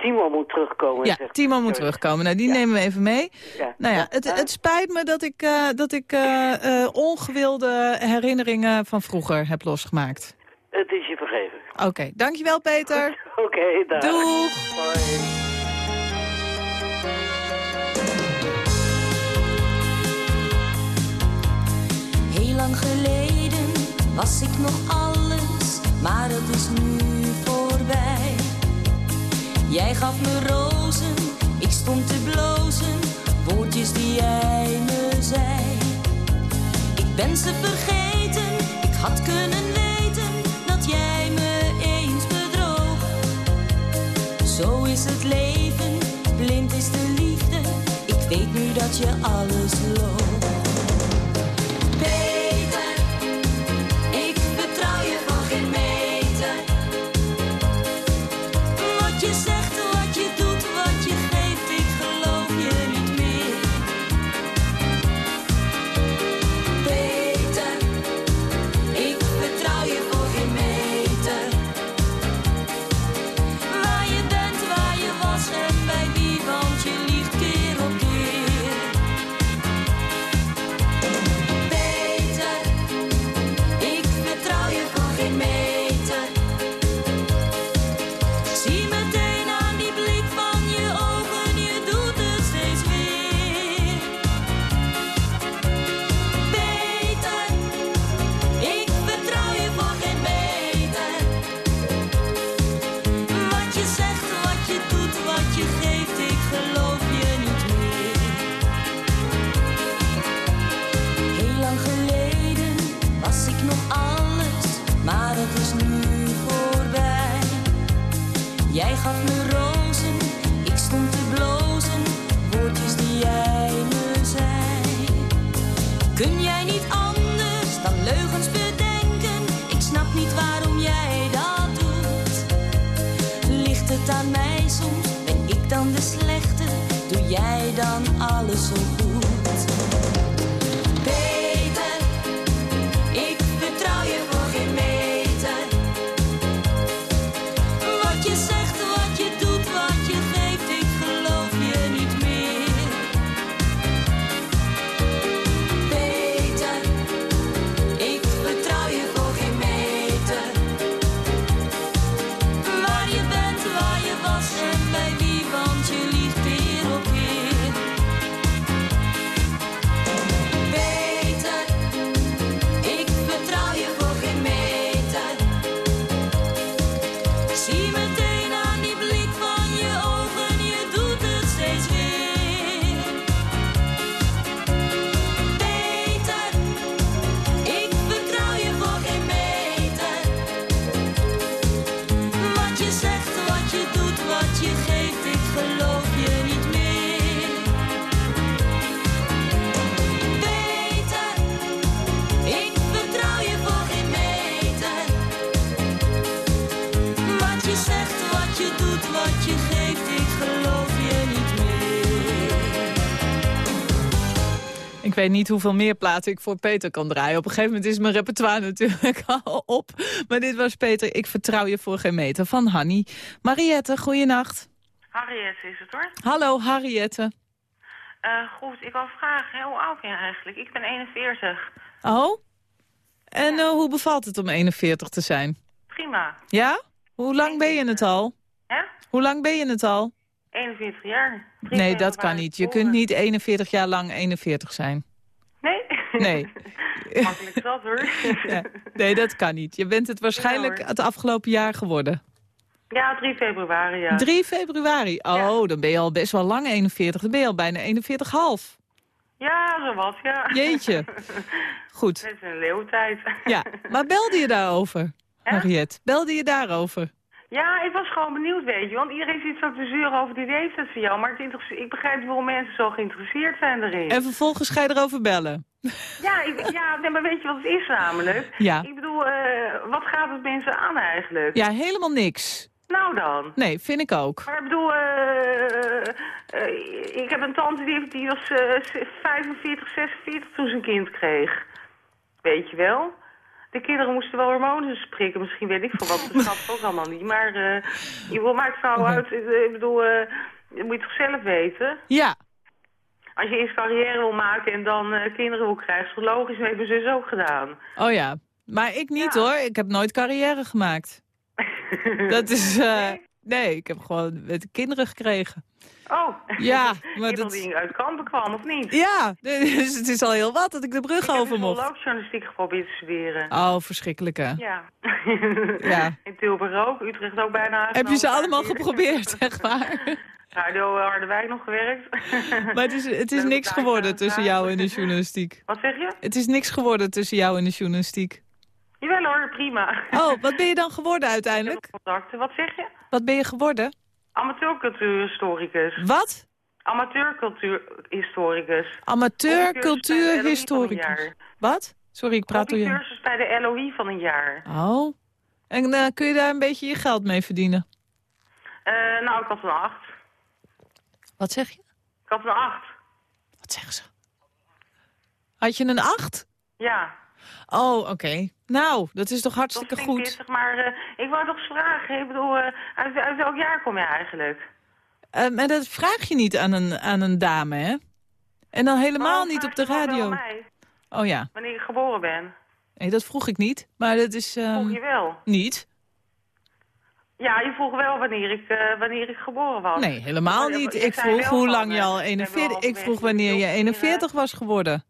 Timo moet terugkomen. Ja, zegt Timo moet terugkomen. Nou, die nemen we even mee. Ja. Nou ja, het, het spijt me dat ik, eh, dat ik eh, eh, ongewilde herinneringen van vroeger heb losgemaakt. Het is je vergeven. Oké, dankjewel Peter. Oké, dag. Doeg. Heel lang geleden was ik nog alles, maar dat is nu voorbij. Jij gaf me rozen, ik stond te blozen, woordjes die jij me zei. Ik ben ze vergeten, ik had kunnen weten dat jij me eens bedroog. Zo is het leven, blind is de liefde, ik weet nu dat je alles loog. Weet niet hoeveel meer platen ik voor Peter kan draaien. Op een gegeven moment is mijn repertoire natuurlijk al op. Maar dit was Peter, ik vertrouw je voor geen meter, van Hanny. Mariette, goeienacht. Harriet is het hoor. Hallo, Harriette. Eh, goed, ik wil vragen, hoe oud ben je eigenlijk? Ik ben 41. Oh? En eh, hoe bevalt het om 41 te zijn? Prima. Ja? Hoe lang ben je het al? Hè? Hoe lang ben je het al? 41 jaar. Nee, dat kan niet. Je kunt niet 41 jaar lang 41 zijn. Nee? Makkelijk zat hoor. Ja. Nee, dat kan niet. Je bent het waarschijnlijk het afgelopen jaar geworden. Ja, 3 februari ja. 3 februari. Oh, dan ben je al best wel lang 41. Dan ben je al bijna 41,5. Ja, zo wat, ja. Jeetje. Goed. Net een leeuwtijd. Ja, maar belde je daarover, Mariette? Belde je daarover? Ja, ik was gewoon benieuwd, weet je. Want iedereen zit zo te zeuren over die leeftijd van jou. Maar het ik begrijp waarom mensen zo geïnteresseerd zijn erin. En vervolgens ga je erover bellen. Ja, ik, ja nee, maar weet je wat het is namelijk? Ja. Ik bedoel, eh, wat gaat het mensen aan eigenlijk? Ja, helemaal niks. Nou dan. Nee, vind ik ook. Maar ik bedoel, eh, eh, ik heb een tante die, die was eh, 45, 46 toen ze een kind kreeg. Weet je wel? De kinderen moesten wel hormonen sprikken. Misschien weet ik veel wat. Dat snap ik ook allemaal niet. Maar je wil maakt vrouw uit. eh, Ik bedoel, eh, dat moet je toch zelf weten? Ja. Als je eerst carrière wil maken en dan kinderen wil krijgen, is logisch? Dat heeft mijn zus ook gedaan. Oh ja. Maar ik niet hoor. Ik heb nooit carrière gemaakt. Dat is... nee, ik heb gewoon met kinderen gekregen. Oh, Ja, maar dat- die uit Kampen kwam, of niet? Ja, dus het is al heel wat dat ik de brug over Ik heb mocht. ook journalistiek geprobeerd te studeren. Oh, verschrikkelijk hè. Ja. Ja. In Tilburg ook, Utrecht ook bijna. Heb je ze allemaal geprobeerd, zeg maar? Radio Harderwijk nog gewerkt. Maar het is, het is niks geworden tussen jou en de journalistiek. Wat zeg je? Het is niks geworden tussen jou en de journalistiek. Jawel hoor, prima. Oh, wat ben je dan geworden uiteindelijk? Contacten, wat zeg je? Wat ben je geworden? Amateurcultuurhistoricus. Wat? Amateurcultuurhistoricus. Amateur Hobbycursus bij de LOI van een cultuurhistoricus. jaar. Wat? Sorry, ik praat door je. Hobbycursus bij de LOI van een jaar. Oh. En eh, kun je daar een beetje je geld mee verdienen? Eh, nou, ik had een acht. Wat zeg je? Ik had een acht. Wat zeggen ze? Had je een acht? Ja. Oh, oké. Nou, dat is toch hartstikke goed. pittig, maar eh, ik wou toch eens vragen. Ik bedoel, eh, uit, uit welk jaar kom je eigenlijk? Eh, maar dat vraag je niet aan een, aan een dame, hè? En dan helemaal Oh, niet op de radio. aan mij, Oh ja. wanneer ik geboren ben. Nee, dat vroeg ik niet. Maar dat is... ehm, Vroeg je wel? Niet? Ja, je vroeg wel wanneer ik, wanneer ik geboren was. Nee, helemaal niet. Ik vroeg hoe lang je al ik ben 41... wel Ik vroeg wanneer je 41 was geworden.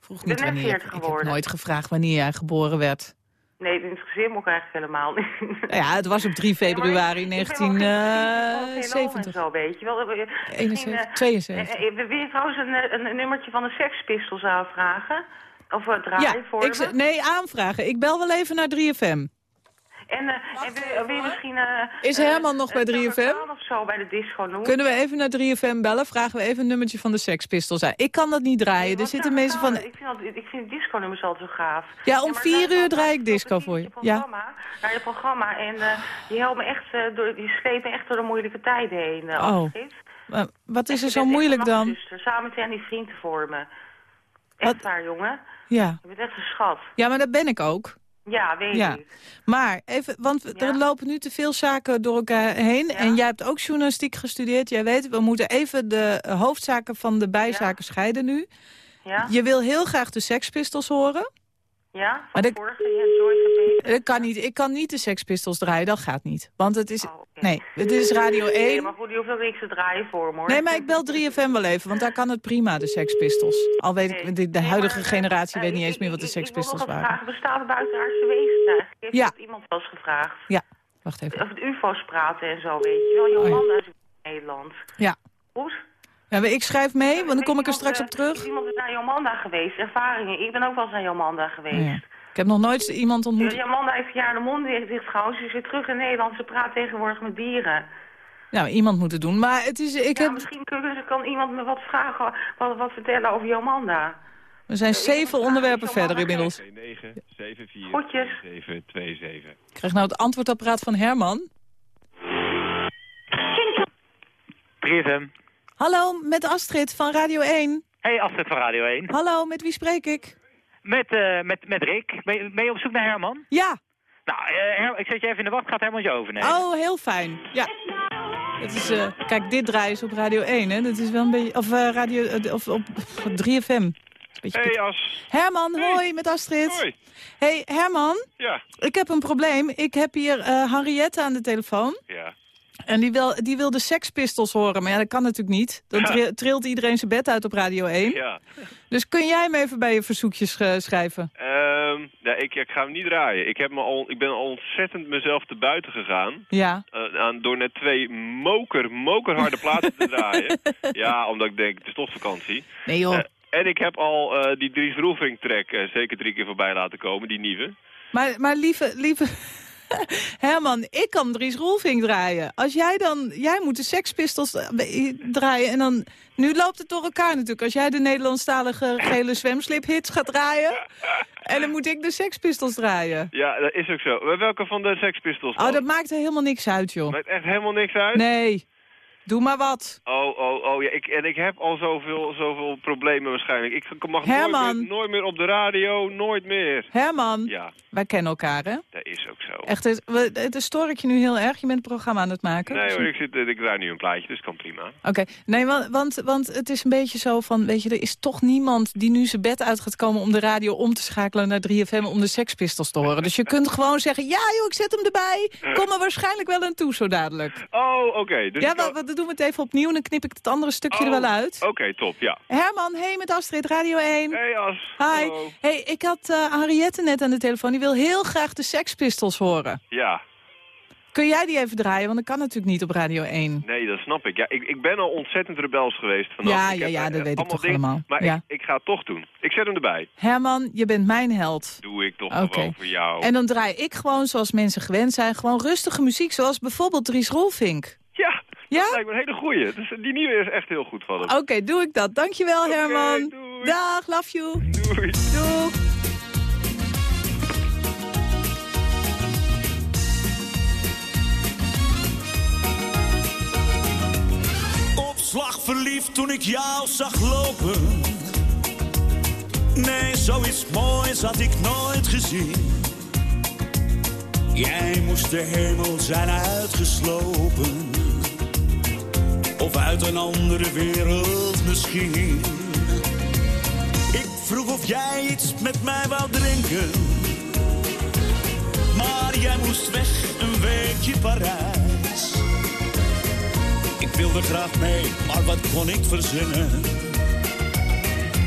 Ik vroeg niet ben net wanneer... 40 Ik heb geworden. nooit gevraagd wanneer jij geboren werd. Nee, het interesseert me ook eigenlijk helemaal niet. Nou ja, het was op 3 februari Ik ben wel en 1970. zo, weet je wel. Eh, 71, eh, 72. eh, eh, Wil je trouwens een, eh, een, nummertje van de Sex Pistols aanvragen? Of draaien Ja, voor ik, nee, aanvragen. Ik bel wel even naar 3FM. En, eh, en wil, wil je misschien... eh, Is eh, Herman nog bij een 3FM? Amerikaan of zo bij de disco doen? Kunnen we even naar 3FM bellen? Vragen we even een nummertje van de Sex Pistols aan. Ik kan dat niet draaien. Er zitten mensen van... Ik vind, dat, ik vind disco-nummers altijd zo gaaf. Ja, om maar vier luister, uur draai ik disco voor je. Ja. programma, naar je programma. En je helpt me echt, door, je sleept me echt door de moeilijke tijden heen. Oh. Maar Wat is er zo moeilijk dan? Samen met hen die vrienden vormen. Echt waar, jongen. Ja. Je bent echt een schat. ja, maar dat ben ik ook. Ja, weet Ja. ik. Maar even, want er lopen nu te veel zaken door elkaar heen. En jij hebt ook journalistiek gestudeerd. Jij weet, we moeten even de hoofdzaken van de bijzaken scheiden nu. Ja? Je wil heel graag de Sex Pistols horen. Ja? Maar Van dat- vorige Joy. Dat kan niet. Ik kan niet de Sex Pistols draaien, dat gaat niet. Want het is... Nee, het is Radio 1. Oh, Nee, maar goed, die hoeft ook niks te draaien voor me, hoor. Nee, maar ik bel 3FM wel even, want daar kan het prima, de Sex Pistols. Al weet ik, de, de huidige generatie weet niet eens meer wat de Sex Ik Pistols waren. vraag. Bestaat er buitenaardse wezens eigenlijk? Heeft Ja. iemand wel eens gevraagd? Ja, wacht even. Of het ufo's praten en zo, weet je wel. Oh, ja. Jolanda is in Nederland. Ja. Goed? Ja maar ik schrijf mee, want dan kom ik er straks op Is terug. iemand is naar Jomanda geweest? Ervaringen. Ik ben ook wel eens naar Jomanda geweest. Ja. Ik heb nog nooit iemand ontmoet. Jomanda heeft een jaar de mond dicht gehouden. Ze is weer terug in Nederland. Ze praat tegenwoordig met dieren. Nou, iemand moet het doen. Maar het is, ik ja, heb, misschien kunnen, kan iemand me wat vragen, wat, wat vertellen over Jomanda. we zijn zeven onderwerpen verder inmiddels. 9 74 Groetjes. 727. Ik krijg nou het antwoordapparaat van Herman. 3FM. Hallo, met Astrid van Radio 1. Hey, Astrid van Radio 1. Hallo, met wie spreek ik? Met, eh, met, met Rick. Ben je, ben je op zoek naar Herman? Ja. Nou, eh, Her- ik zet je even in de wacht. Gaat Herman je overnemen? Oh, heel fijn. Ja. Het is, eh, kijk, dit draaien is op Radio 1, hè? Dat is wel een beetje... Of, eh, radio, of op 3FM. Beetje Hey As. Herman, hoi, met Astrid. Hoi. Hey, Herman. Ja. Ik heb een probleem. Ik heb hier eh Henriette aan de telefoon. Ja. En die wil, die wil de Sex Pistols horen. Maar ja, dat kan natuurlijk niet. Dan Ja. trilt iedereen zijn bed uit op Radio 1. Ja. Dus kun jij hem even bij je verzoekjes schrijven? Ehm, ja, ik, ik ga hem niet draaien. Ik, heb me al, ik ben al ontzettend mezelf te buiten gegaan. Ja. eh, aan, door net twee moker, mokerharde platen te draaien. ja, omdat ik denk, het is toch vakantie. Nee joh. Eh, en ik heb al eh, die Dries Roelvink track zeker drie keer voorbij laten komen, die nieuwe. Maar, maar lieve, lieve Herman, ik kan Dries Roelvink draaien. Als jij dan, jij moet de Sex Pistols eh, draaien en dan, nu loopt het door elkaar natuurlijk. Als jij de Nederlandstalige gele zwemslip-hits gaat draaien en dan moet ik de Sex Pistols draaien. Ja, dat is ook zo. Welke van de Sex Pistols Oh, dat maakt er helemaal niks uit, joh. Maakt echt helemaal niks uit? Nee, doe maar wat. Oh, oh, oh, ja, ik, en ik heb al zoveel, zoveel problemen waarschijnlijk. Ik mag nooit meer, nooit meer op de radio, nooit meer. Herman, Ja, wij kennen elkaar, hè? dat is ook zo. Echt, het, het stoor ik je nu heel erg. Je bent het programma aan het maken. Nee Dus- hoor, ik, zit, ik draai nu een plaatje, dus kan prima. Oké, nee, want, want, want het is een beetje zo van, weet je, er is toch niemand die nu zijn bed uit gaat komen om de radio om te schakelen naar 3FM om de Sex Pistols te horen. Dus je kunt gewoon zeggen, ja joh, ik zet hem erbij. Kom er waarschijnlijk wel aan toe zo dadelijk. Oh, oké. dus ja, ik kan- maar, we doen het even opnieuw en dan knip ik het andere stukje er Oh, wel uit. Oké, top, ja. Herman, hey met Astrid, Radio 1. Hey As. Hi. Hey, ik had eh Henriette net aan de telefoon. Die wil heel graag de Sex Pistols horen. Ja, Kun jij die even draaien? Want dat kan natuurlijk niet op Radio 1. nee, dat snap ik. Ja, ik, ik ben al ontzettend rebels geweest vanaf. Ja, ja, ja, eh, dat weet ik toch dingen- allemaal. Maar Ja. ik, ik ga het toch doen. Ik zet hem erbij. Herman, je bent mijn held. Doe ik toch Oké. gewoon voor jou. En dan draai ik gewoon zoals mensen gewend zijn. Gewoon rustige muziek, zoals bijvoorbeeld Dries Rolfink. Ja, dat lijkt me een hele goeie. Dus die nieuwe is echt heel goed van hem. Oké, doe ik dat. Dankjewel, Herman. Dag, love you. Doei. Doeg. Op slag verliefd toen ik jou zag lopen. Nee, zoiets moois had ik nooit gezien. Jij moest de hemel zijn uitgeslopen. Of uit een andere wereld misschien. Ik vroeg of jij iets met mij wou drinken. Maar jij moest weg een weekje Parijs. Ik wilde graag mee, maar wat kon ik verzinnen?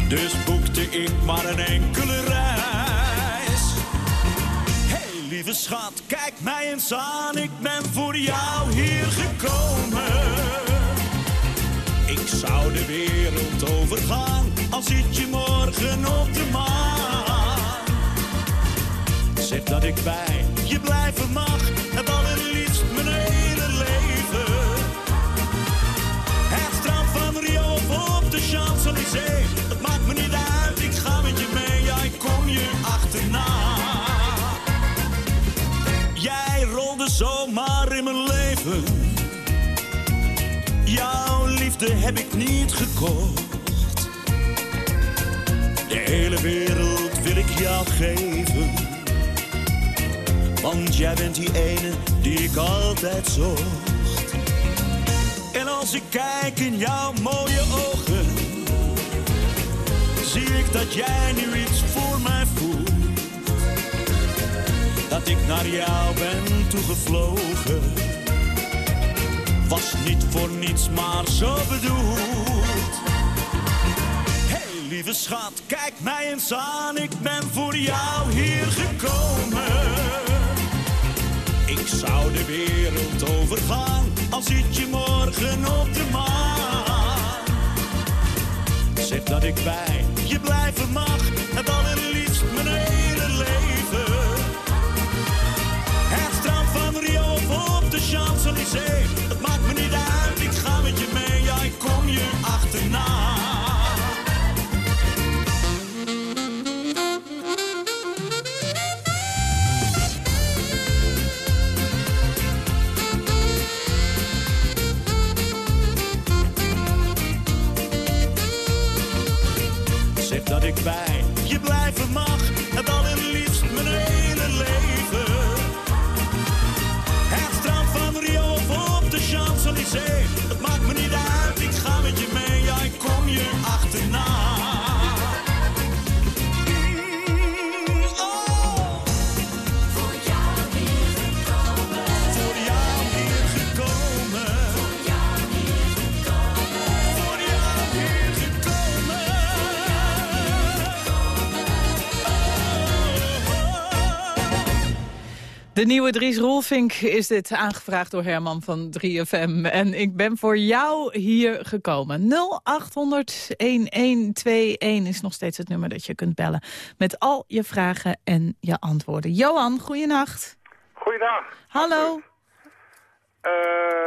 Dus boekte ik maar een enkele reis. Hey, lieve schat, kijk mij eens aan, ik ben voor jou hier gekomen. Wereld overgaan, al zit je morgen op de maan. Zeg dat ik bij je blijven mag, het allerliefst mijn hele leven. Het strand van Rio op de Champs-Élysées, het maakt me niet uit, ik ga met je mee, ja ik kom je achterna. Jij rolde zomaar in mijn leven. Heb ik niet gekocht. De hele wereld wil ik jou geven. Want jij bent die ene die ik altijd zocht. En als ik kijk in jouw mooie ogen, zie ik dat jij nu iets voor mij voelt dat ik naar jou ben toegevlogen. Was niet voor niets, maar zo bedoeld. Hey, lieve schat, kijk mij eens aan, ik ben voor jou hier gekomen. Ik zou de wereld overgaan, al zit je morgen op de maan. Zeg dat ik bij je blijven mag, het allerliefst mijn hele leven. Het strand van Rio op de Champs-Élysées. De nieuwe Dries Rolfink is dit aangevraagd door Herman van 3FM. En ik ben voor jou hier gekomen. 0800-1121 is nog steeds het nummer dat je kunt bellen. Met al je vragen en je antwoorden. Johan, goeienacht. Goeiedag. Hallo. Eh,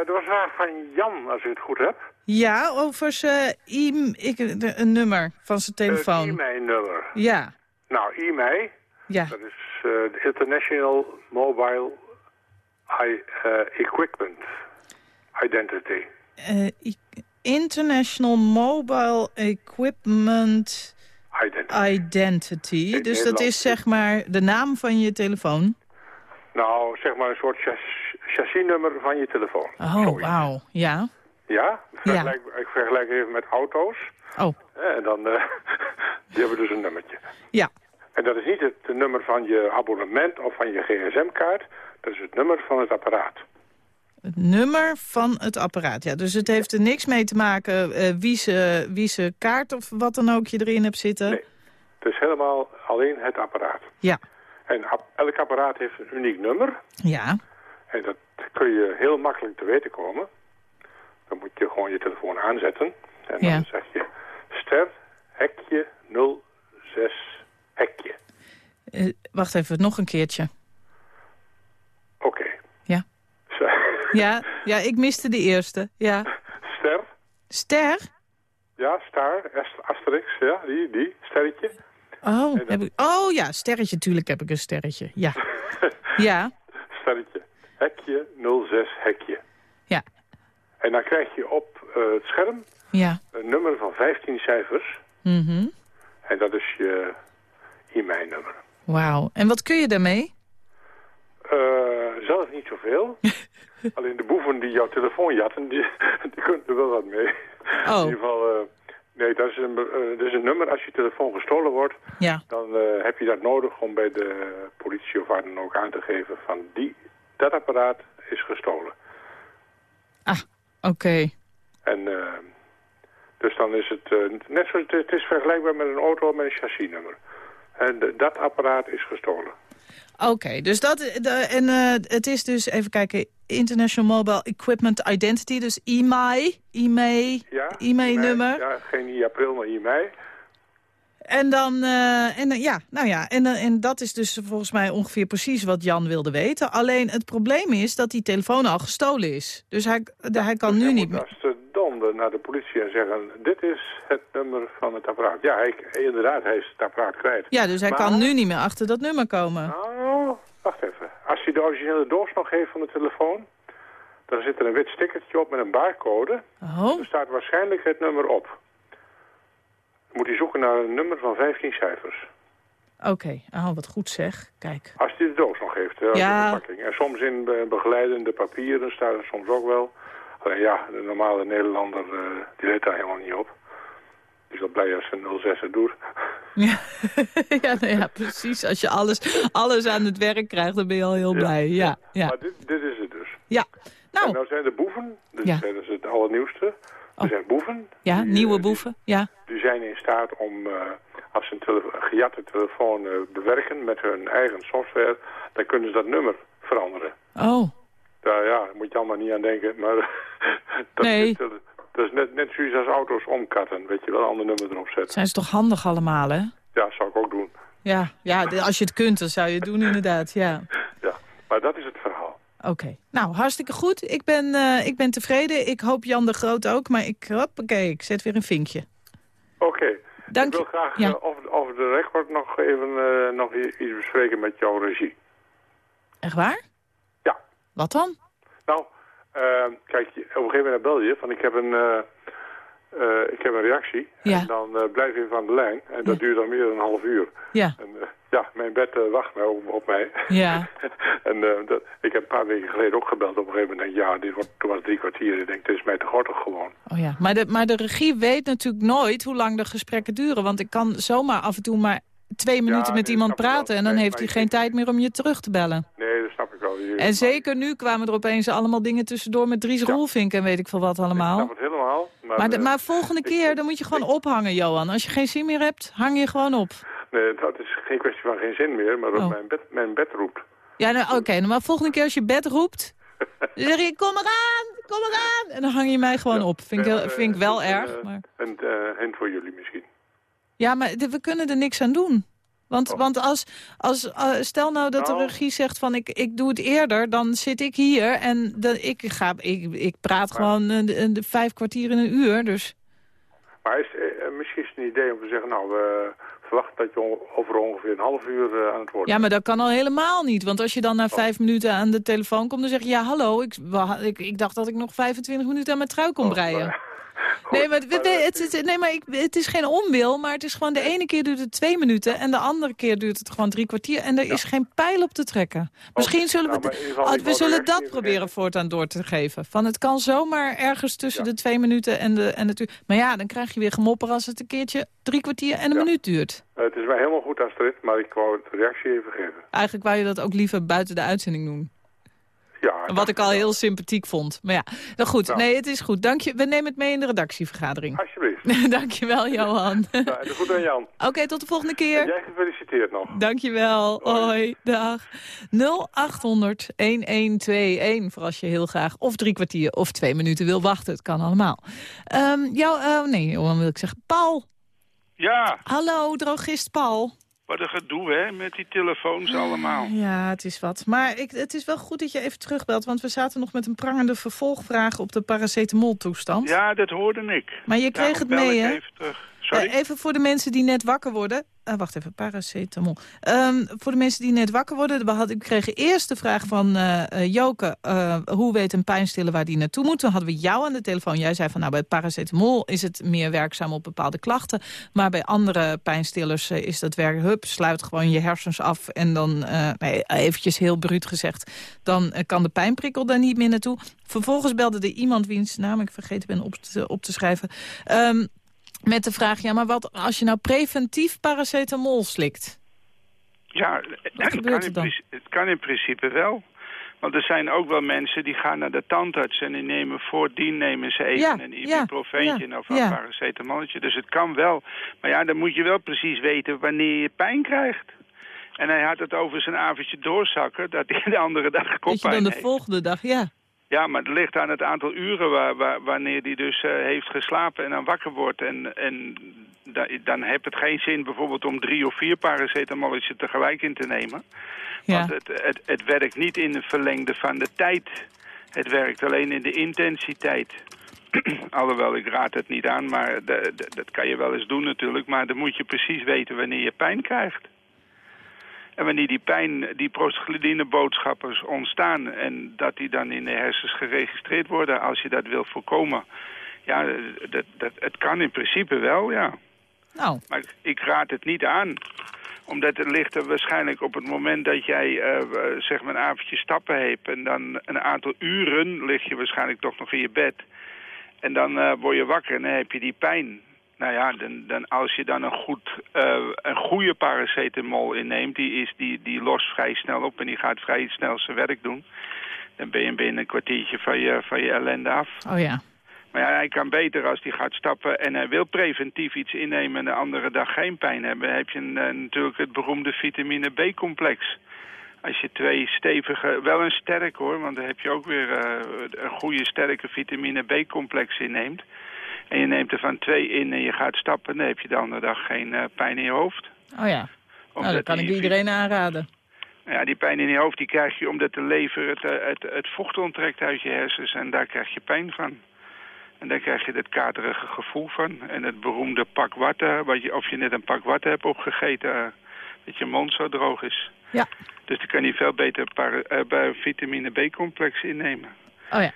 er was een vraag van Jan, als u het goed hebt. Ja, over zijn e ik, een nummer van zijn telefoon. Het e-mail-nummer. Ja, Nou, e-mail, ja. dat is de International Mobile I, eh, Equipment Identity. Eh, International Mobile Equipment Identity. Dus dat is zeg maar de naam van je telefoon. Nou, zeg maar een soort chas- chassisnummer van je telefoon. Oh, wauw. Ja. Ja? Vergelijk, Ik vergelijk even met auto's. Oh. Eh, En dan, eh, die hebben dus een nummertje. Ja. En dat is niet het, nummer van je abonnement of van je gsm-kaart. Dat is het nummer van het apparaat. Het nummer van het apparaat. Ja, dus het heeft er niks mee te maken eh, wie, ze, wie ze kaart of wat dan ook je erin hebt zitten. Het is helemaal alleen het apparaat. Ja. En elk apparaat heeft een uniek nummer. Ja. En dat kun je heel makkelijk te weten komen. Dan moet je gewoon je telefoon aanzetten. En dan Ja. zeg je ster, hekje, 06, hekje. Eh, wacht even, nog een keertje. Oké. Ja. Ja, ja, ik miste de eerste. Ja. Ster, Ster? ja, star, ast- asterix, ja, die, die, sterretje. Oh, heb ik, oh ja, sterretje, tuurlijk heb ik een sterretje. Ja. Ja. Sterretje, hekje, 06, hekje. Ja. En dan krijg je op eh, het scherm Ja. een nummer van 15 cijfers. Mhm. En dat is je e-mailnummer. Wauw. En wat kun je daarmee? Eh, zelf niet zoveel. Alleen de boeven die jouw telefoon jatten, die, die kunnen er wel wat mee. Oh. In ieder geval, eh, nee, dat is, een, eh, dat is een nummer. Als je telefoon gestolen wordt, Ja. dan heb je dat nodig om bij de politie of waar dan ook aan te geven van die, dat apparaat is gestolen. Oké. En dus dan is het, net zoals het, het is vergelijkbaar met een auto met een chassisnummer. En de- dat apparaat is gestolen. Oké, dus dat... De, en eh, het is dus, even kijken, International Mobile Equipment Identity, dus IMEI, IMEI, Ja, IMEI-nummer. Ja, geen I-april, maar I-mei. En dan, eh, en, ja, nou ja, en, eh, en dat is dus volgens mij ongeveer precies wat Jan wilde weten. Alleen het probleem is dat die telefoon al gestolen is. Dus hij, hij kan nu niet meer... Naar de politie en zeggen, dit is het nummer van het apparaat. Ja, hij, inderdaad, hij is het apparaat kwijt. Ja, dus hij Maar- kan nu niet meer achter dat nummer komen. Oh, wacht even. Als hij de originele doos nog heeft van de telefoon, dan zit er een wit stickertje op met een barcode. Oh. Er staat waarschijnlijk het nummer op. Dan moet hij zoeken naar een nummer van 15 cijfers. Oké, oh, wat goed zeg. Kijk. Als hij de doos nog heeft, hè, Ja. de verpakking. En soms in be- begeleidende papieren staat er soms ook wel. Alleen ja, de normale Nederlander, eh, die let daar helemaal niet op. Die is wel blij als ze 06 het doet. Ja, ja, nou ja, precies. Als je alles, alles aan het werk krijgt, dan ben je al heel blij. Ja, ja. Maar dit, dit is het dus. Ja. Nou. En nou zijn de boeven, dus Ja. dat is het allernieuwste. Er zijn boeven, ja, nieuwe boeven. Ja. die zijn in staat om, eh, als ze een, tele- gejatte telefoon eh, bewerken met hun eigen software, dan kunnen ze dat nummer veranderen. Oh, Daar, ja, daar moet je allemaal niet aan denken, maar dat, Nee. is, dat, dat is net, net zoiets als auto's omkatten, weet je wel, een ander nummer erop zetten. zijn ze toch handig allemaal, hè? Ja, zou ik ook doen. Ja, ja als je het kunt, dan zou je het doen inderdaad, ja. Ja, maar dat is het verhaal. Oké, nou, hartstikke goed. Ik ben, eh, ik ben tevreden. Ik hoop Jan de Groot ook, maar ik, hoppakee, ik zet weer een vinkje. Oké, Dank ik wil graag Ja. eh, over, over de record nog even eh, nog iets bespreken met jouw regie. Echt waar? Wat dan? Nou, eh, kijk, op een gegeven moment bel je van ik heb een, eh, eh, ik heb een reactie. Ja. En dan eh, blijf je van de lijn. En dat duurt dan meer dan een half uur. Ja. En, ja, mijn bed wacht mij op, op mij. Ja. en dat, ik heb een paar weken geleden ook gebeld. Op een gegeven moment denk ik, ja, dit wordt, toen was het drie kwartier. Ik denk, dit is mij te gortig gewoon. Oh ja, maar de, maar de regie weet natuurlijk nooit hoe lang de gesprekken duren. Want ik kan zomaar af en toe maar twee minuten met iemand praten... en dan heeft hij geen tijd meer om je terug te bellen. Nee, dat snap ik wel. En zeker nu kwamen er opeens allemaal dingen tussendoor met Dries Roelvink en weet ik veel wat allemaal. het helemaal. Maar, Maar, de, eh, maar volgende keer, dan moet je gewoon ophangen, Johan. Als je geen zin meer hebt, hang je gewoon op. Nee, dat is geen kwestie van geen zin meer, maar dat Oh. mijn, bed, mijn bed roept. Ja, nou, oké, maar volgende keer als je bed roept... dan zeg je, kom eraan, kom eraan. En dan hang je mij gewoon op. Vind ik, Eh, vind ik wel een, erg, eh, maar... Een eh, hint voor jullie misschien. Ja, maar we kunnen er niks aan doen. Want, want als, als, eh, stel nou dat de Nou. regie zegt van ik, ik doe het eerder, dan zit ik hier en de, ik, ga, ik, ik praat gewoon eh, de, de vijf kwartier in een uur. Dus Maar is, eh, misschien is het een idee om te zeggen, nou, we verwachten dat je over ongeveer een half uur eh, aan het woord ja, maar dat kan al helemaal niet. Want als je dan na vijf minuten aan de telefoon komt, dan zeg je ja hallo, ik, ik, ik dacht dat ik nog 25 minuten aan mijn trui kon breien. Nee, maar, het, is- nee, maar ik, het is geen onwil, maar het is gewoon de ene keer duurt het twee minuten en de andere keer duurt het gewoon drie kwartier en er is geen pijl op te trekken. Misschien zullen we, nou, we zullen dat proberen voortaan door te geven. Van het kan zomaar ergens tussen de twee minuten en de, en de Maar ja, dan krijg je weer gemopper als het een keertje drie kwartier en een minuut duurt. Het is mij helemaal goed, Astrid, maar ik wou de reactie even geven. Eigenlijk wou je dat ook liever buiten de uitzending doen. Ja, Wat ik al heel sympathiek vond. Maar ja, nou goed. Nou. Nee, het is goed. Dank je. We nemen het mee in de redactievergadering. Alsjeblieft. Dank je wel, Johan. En goed aan Jan. Oké, tot de volgende keer. En jij gefeliciteerd nog. Dankjewel. Hoi. Dag. 0800 1121 voor als je heel graag of drie kwartier of twee minuten wil wachten. Het kan allemaal. Ehm jou, eh, nee, Johan wil ik zeggen. Paul. Ja, Hallo, drogist Paul. Wat een gedoe hè, met die telefoons allemaal. Ja, het is wat. Maar ik, het is wel goed dat je even terugbelt, want we zaten nog met een prangende vervolgvraag op de paracetamol-toestand. Ja, dat hoorde ik. Maar je kreeg Daarom het mee, hè? Eh, even voor de mensen die net wakker worden. Ah, wacht even, paracetamol. Ehm, voor de mensen die net wakker worden. We hadden, ik kreeg eerst de vraag van eh, eh, Joke. eh, hoe weet een pijnstiller waar die naartoe moet? Toen hadden we jou aan de telefoon. Jij zei van nou bij paracetamol is het meer werkzaam op bepaalde klachten. Maar bij andere pijnstillers eh, is dat werk. Hup, sluit gewoon je hersens af. En dan, eh, nee, eventjes heel bruut gezegd. Dan eh, kan de pijnprikkel daar niet meer naartoe. Vervolgens belde er iemand wiens naam ik vergeten ben op te, op te schrijven. Ehm, met de vraag, ja, maar wat als je nou preventief paracetamol slikt? Ja, het gebeurt kan, in het kan in principe wel. Want er zijn ook wel mensen die gaan naar de tandarts en die nemen voordien nemen ze even Ja, een ibuprofeentje ja, of een ja. paracetamolletje. Dus het kan wel. Maar ja, dan moet je wel precies weten wanneer je pijn krijgt. En hij had het over zijn avondje doorzakken, dat hij de andere dag Dat je koppijn dan de heeft. volgende dag, ja. Ja, maar het ligt aan het aantal uren waar, waar- wanneer hij dus eh, heeft geslapen en dan wakker wordt. En, en da- dan heeft het geen zin bijvoorbeeld om drie of vier paracetamolletjes tegelijk in te nemen. Ja. Want het, het, het werkt niet in de verlengde van de tijd. Het werkt alleen in de intensiteit. Alhoewel, ik raad het niet aan, maar dat kan je wel eens doen natuurlijk. Maar dan moet je precies weten wanneer je pijn krijgt. En wanneer die pijn, die prostaglandineboodschappers ontstaan... en dat die dan in de hersens geregistreerd worden als je dat wil voorkomen... ja, dat, dat, het kan in principe wel, ja. Nou. Maar ik raad het niet aan omdat het ligt er waarschijnlijk op het moment dat jij eh, zeg maar een avondje stappen hebt... en dan een aantal uren lig je waarschijnlijk toch nog in je bed. En dan eh, word je wakker en dan heb je die pijn. Nou ja, dan, dan als je dan een, goed, eh, een goede paracetamol inneemt... Die, is, die, die lost vrij snel op en die gaat vrij snel zijn werk doen... dan ben je binnen een kwartiertje van je, van je ellende af. Oh ja. Maar ja, hij kan beter als hij gaat stappen en hij wil preventief iets innemen en de andere dag geen pijn hebben. heb je een, eh, natuurlijk het beroemde vitamine B-complex. Als je twee stevige, wel een sterk hoor, want dan heb je ook weer eh, een goede sterke vitamine B-complex inneemt. En je neemt er van twee in en je gaat stappen, dan heb je de andere dag geen eh, pijn in je hoofd. Oh ja. Nou, dat kan ik iedereen aanraden. Ja, die pijn in je hoofd die krijg je omdat de lever het, eh, het, het vocht onttrekt uit je hersens en daar krijg je pijn van. En daar krijg je het katerige gevoel van. En het beroemde pak water, wat je, of je net een pak water hebt opgegeten, eh, dat je mond zo droog is. Ja. Dus dan kan je veel beter para, bij vitamine B-complex innemen. Oh ja.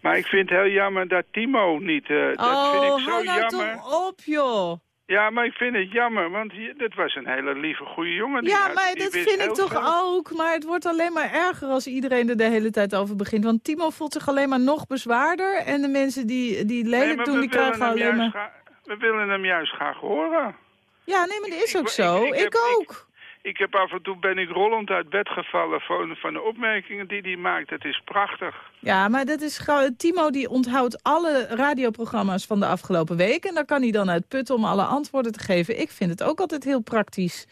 Maar ik vind het heel jammer dat Timo niet... eh, dat oh, vind ik zo hou nou jammer. toch op, joh. Ja, maar ik vind het jammer, want dat was een hele lieve, goede jongen. Die Ja, had- maar die dat vind ik toch veel. ook. Maar het wordt alleen maar erger als iedereen er de hele tijd over begint. Want Timo voelt zich alleen maar nog bezwaarder. En de mensen die, die lelijk doen, die krijgen alleen maar... We willen hem juist graag horen. Ja, nee, maar dat is ook zo. Ik, heb- ook. Ik heb af en toe ben ik rollend uit bed gevallen van, van de opmerkingen die hij maakt. Het is prachtig. Ja, maar dat is gauw... Timo die onthoudt alle radioprogramma's van de afgelopen week. En daar kan hij dan uit putten om alle antwoorden te geven. Ik vind het ook altijd heel praktisch.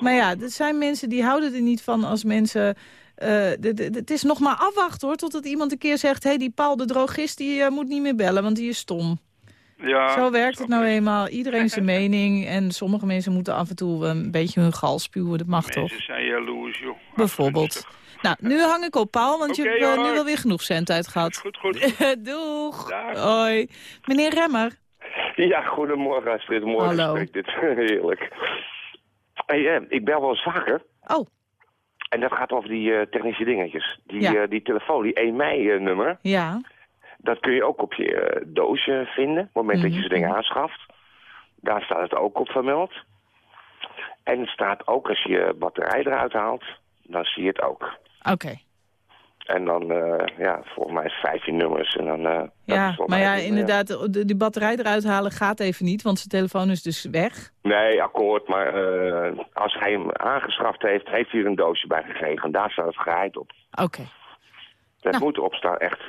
Maar ja, er zijn mensen die houden er niet van als mensen... eh, het is nog maar afwachten hoor, totdat iemand een keer zegt... hé, hey, die Paul de drogist die eh, moet niet meer bellen, want die is stom. Ja, Zo werkt het nou eenmaal. Iedereen zijn mening. En sommige mensen moeten af en toe een beetje hun gal spuwen. Dat mag toch? Mensen zijn jaloers, joh. Bijvoorbeeld. Nou, nu hang ik op, Paul, want je hebt eh, nu weer genoeg cent uitgehad. Goed, goed. Doeg. Hoi. Meneer Remmer. Ja, goedemorgen Astrid. Morgen Hallo. spreekt dit. Heerlijk. Hey, eh, ik bel wel eens vaker. Oh. En dat gaat over die eh, technische dingetjes. Die, Ja. eh, die telefoon, die 1 mei-nummer. Ja. Dat kun je ook op je eh, doos eh, vinden. Op het moment dat je zo'n Mhm. ding aanschaft. Daar staat het ook op vermeld. En het staat ook als je batterij eruit haalt. Dan zie je het ook. Oké. En dan, eh, ja, volgens mij is 15 nummers. En dan, is Ja, maar ja, inderdaad, de, die batterij eruit halen gaat even niet, want zijn telefoon is dus weg. Nee, akkoord. Maar als hij hem aangeschaft heeft, heeft hij er een doosje bij gekregen. En daar staat het geheid op. Oké. Dat Nou. moet erop staan, echt.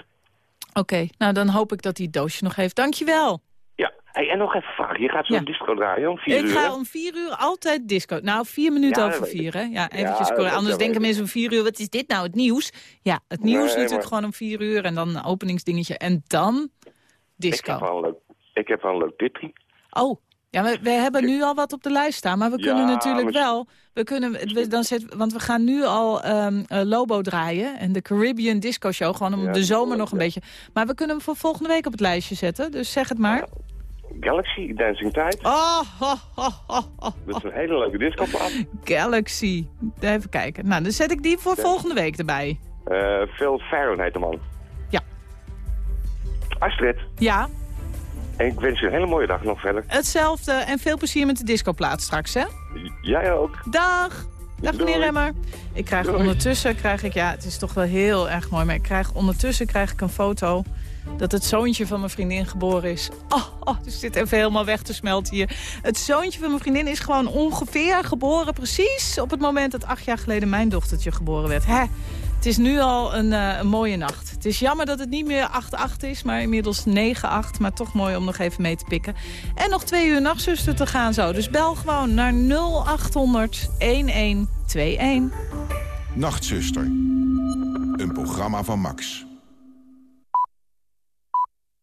Oké, nou dan hoop ik dat hij het doosje nog heeft. Dankjewel. Ja. Hey, en nog even vraag. Je gaat zo'n Ja. disco draaien om vier Ik uur. ga hè? om vier uur altijd disco. Nou, vier minuten Ja, over vier, hè? Ja, Ja, eventjes dat Anders denken ik. mensen om vier uur, wat is dit nou, het nieuws? Ja, het nieuws Nee, natuurlijk maar- gewoon om vier uur en dan een openingsdingetje. En dan Ik disco. heb wel een leuk, ik heb wel een leuk. Oh, ja, we, we hebben nu al wat op de lijst staan, maar we kunnen Ja, natuurlijk wel... We kunnen, we, dan zet, want we gaan nu al ehm, eh, Lobo draaien en de Caribbean Disco Show, gewoon om Ja, de zomer nog een beetje. Maar we kunnen hem voor volgende week op het lijstje zetten, dus zeg het maar. Galaxy, Dancing Tide. Oh, oh, oh, oh, oh. Dat is een hele leuke discoplaat. Galaxy. Even kijken. Nou, dan zet ik die voor volgende week erbij. Eh Phil Farron heet de man. Ja. Astrid, Ja, en ik wens je een hele mooie dag nog verder. hetzelfde en veel plezier met de discoplaat straks, hè? Jij ook. Dag! Dag Doei. meneer Remmer. Ik krijg Doei. ondertussen, krijg ik, ja, het is toch wel heel erg mooi, maar ik krijg ondertussen krijg ik een foto dat het zoontje van mijn vriendin geboren is. Oh, oh dus zit even helemaal weg te smelten hier. Het zoontje van mijn vriendin is gewoon ongeveer geboren, precies op het moment dat acht jaar geleden mijn dochtertje geboren werd. Hè? Het is nu al een, eh, een mooie nacht. Het is jammer dat het niet meer 8-8 is, maar inmiddels 9-8. Maar toch mooi om nog even mee te pikken. En nog twee uur nachtzuster te gaan zo. Dus bel gewoon naar 0800 1121. Nachtzuster. Een programma van Max.